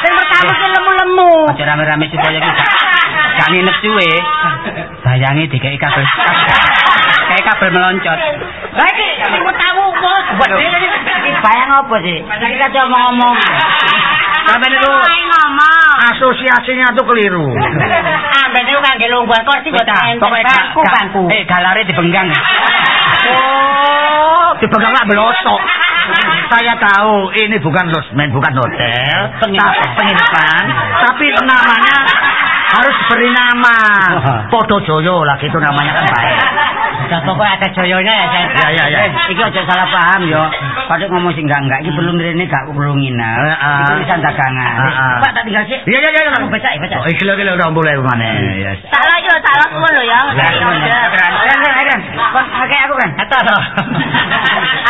Sing pertama ki lemu-lemu. Aja rame-rame supaya iki gak gak nginep suwe. Bayangi dikai kabel. Kayak kabel meloncot. Lah iki sing pertama bos. Buat Iki bayang apa sih? Iki kacau ngomong. Mulai ngomong. asosiasinya tuh keliru. Ambene ku kangge kursi buat Pokoknya ga- bangku bangku. Eh, galare dibenggang. Oh, dipegang lah belosok. Saya tahu ini bukan losmen, bukan hotel, Penginapan. tapi penginapan, tapi namanya harus beri nama. Podo Joyo lah gitu namanya kan baik. Nah, pokoknya ada joyonya ya. Ya ya ya. Eh, iki aja salah paham yo. Padahal ngomong sing enggak enggak iki belum rene gak perlu nginep. Heeh. Iki tulisan dagangan. Pak tak tinggal sih. Iya iya iya. Aku baca, baca. Oh, iki lho iki lho udah mulai mana? Ya. Salah yo, salah semua lho ya. Keren, keren. Kon pakai aku kan. Kata loh.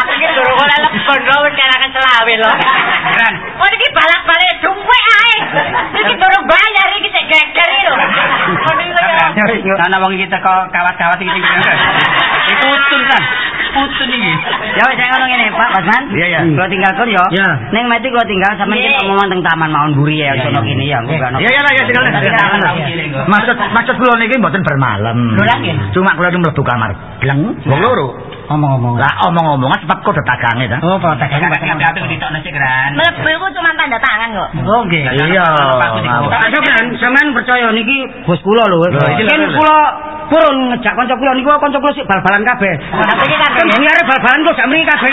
Aku ki durung oleh lepon lho wis kena selawe lho. Keren. Oh iki balak-balik duwe ae. Iki durung bayar iki sik geger iki lho. Kon iki lho. Karena wong kita kok kawat-kawat iki. Utul kan. Putun iki. Ya wis ngono ngene, Pak Basman. Iya, iya. Kula tinggalkan ya. Iya. Ning mati kula tinggal sampean Iya. kita ngomong teng Taman Mawon Buri ya sono kene ya. Engko Iya iya iya tinggal. Maksud maksud kula niki mboten bermalam. Lah, nggih. Cuma kula mlebu kamar. Bleng. Wong loro. Omong-omong. Lah omong-omongan sebab kok dagange ta. Oh, protekan Mbak apik ditokno sik kan. Mlebu iku cuma tanda tangan kok. Oh, nggih. Iya. Pak sampean sampean percaya niki bos kula lho. Lho. kula purun ngejak kanca kula niku kanca kula sik bal-balan kabeh. Tapi iki kabeh. Kan arep bal-balan kok gak mriki kabeh.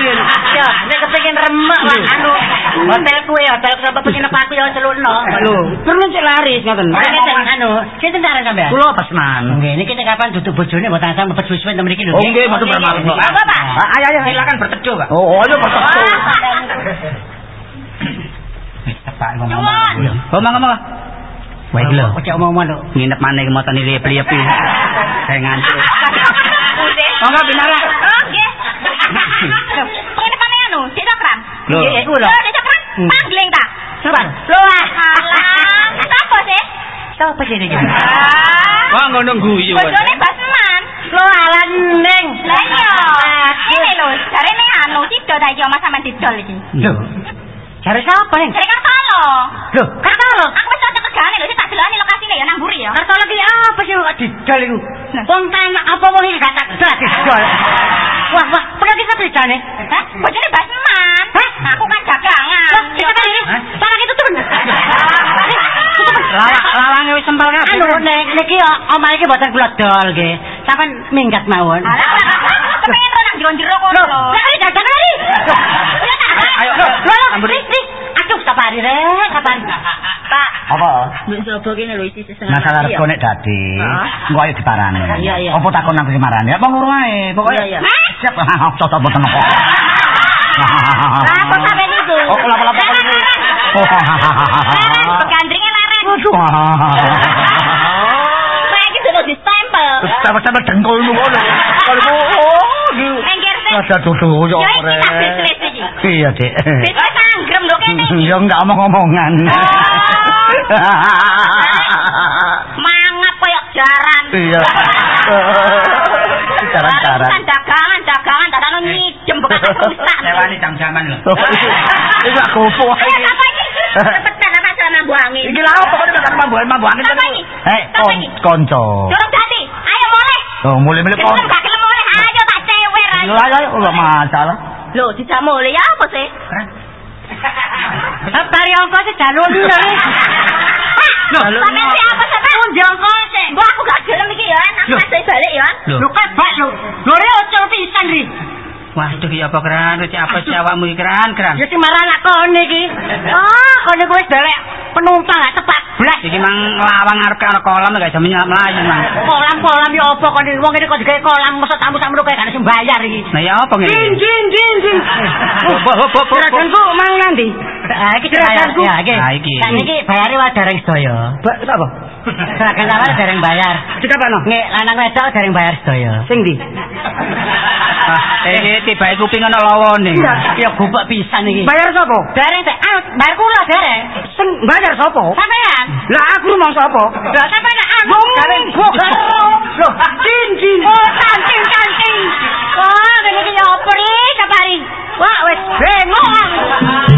Ya, nek kepengin remek lah anu. Hotel kuwi hotel sapa pengen aku ya celukno. Lho, perlu cek laris ngoten. Nek anu, sinten cara sampean? Kula Basman. Nggih, niki kapan duduk bojone mboten sang mepet suwe temen iki lho. Oh, nggih, mboten Apa, Pak? Ah, Ayo ayo Silakan berteduh, Pak. Oh, ayo berteduh. Wis tepak ngomong. Nuwun. Ngomong-ngomong. Wae lho. Ojo omong-omong lho. Nginep maneh ke motor ini liep-liepi. Saya ngantuk. Monggo binara. Oh, nggih. Ini pane anu, Cik Cokran. Lho. Iya, iku lho. Lho, Cik Cokran, pangling ta? Sabar. Lho, alah. Sapa sih? Sopo sih iki? Ah. Wah, ngono guyu. Bojone Lo alan ning. Lah iya. Ini lho, jarene anu sido ta iki omah sampean didol iki. Lho. Cari sapa ning? Jare Kartolo. Lho, Kartolo. Aku wis cocok tegane lho, sik tak delokne lokasine ya nang mburi ya. Kartolo ki apa sih kok didol iku? Wong tanah apa wong iki gak tak didol. Wah, wah, pernah kita beritane? Hah? Bojone Basman. Hah? Aku kan dagangan. Loh, kita kan ini. Tanah itu tuh. Lawang lawange wis sempal kabeh. Anu nek niki omah iki boten kula dol nggih. Sampeyan minggat mawon. Alah, kepengen renang jero-jero kono lho. Lah kali dagang lagi. Ayo, Loh, loh, amburi. nih, nih. Aduh, sapari rek, sapari. Pak, Apa? Mbak Sobo kene lho isi setengah. Masalah mati ya. rego nek dadi. Hah? Engko ayo diparani. Iya, iya. Apa takon nang marani? Apa ngono ae? Pokoke Iya, iya. siap. Cocok boten apa. Lah, kok sampean itu? Oh, kelapa-lapa kok ini. Oh. Leren, begandringnya leren. Waduh. Sampe-sampe dengkulmu ngono. Kalau oh, gitu. Engger sih. Ada dudu yo Ya tak iki. Iya, Dik. Bisnis anggrem lho kene. Ya enggak omong-omongan. Mangap koyo jaran. Iya. Jaran-jaran. Dagangan, dagangan, dadano nyidem bekas rusak. Sewani jam-jaman lho. Iki aku opo Ayo apa iki? Cepetan apa sama buangi. Iki lha opo kok tak mambu mambu angin Apa ini? Oh, mulai-mulai. Gelem gak gelem mulai. Ayo tak cewer Ayo ayo. ayo ora masalah. Lho, dijak mulai ya apa sih? Sapari ongkos sih jalur lho. Loh, sampeyan siapa sampeyan? Undi ongkos sih. Mbok aku gak gelem iki ya, aku Loh. masih balik ya. Lu kan bak lu. Lore ocol pisan ri. Waduh, ya apa keran? Cek apa sih awakmu keran, keran? Ya sing marah anak kone iki. Ah, kone kowe delek penumpang gak tepat blas. Iki mang lawang arep karo kolam gak jam nyelap mlayu mang. Kolam-kolam ya apa kone wong ini kok digawe kolam mosok tamu sakmono kae gak sing bayar iki. Nah ya apa ngene? Jin jin jin jin. Hop hop. Juraganku mang nanti. Ah iki bayarku. Ya iki. Ha iki. Kan iki bayare wae dereng sedaya. Ba apa? Kan sampean dereng bayar. Dicapno. Nek lanang wedok dereng bayar sedaya. Sing ndi? Ah, iki tibake kuping ana lawone. Ya gobok pisan iki. Bayar sapa? Dereng teh. Ah, bayar kula dereng. Sing bayar sapa? Sampean. Lah aku mau sapa? Lah sampean aku. Dereng bogor. Loh, tin tin. Oh, tin tin tin tin. Wah, ini kenapa ini? Wah, wes, bengong. Wah, wes, bengong.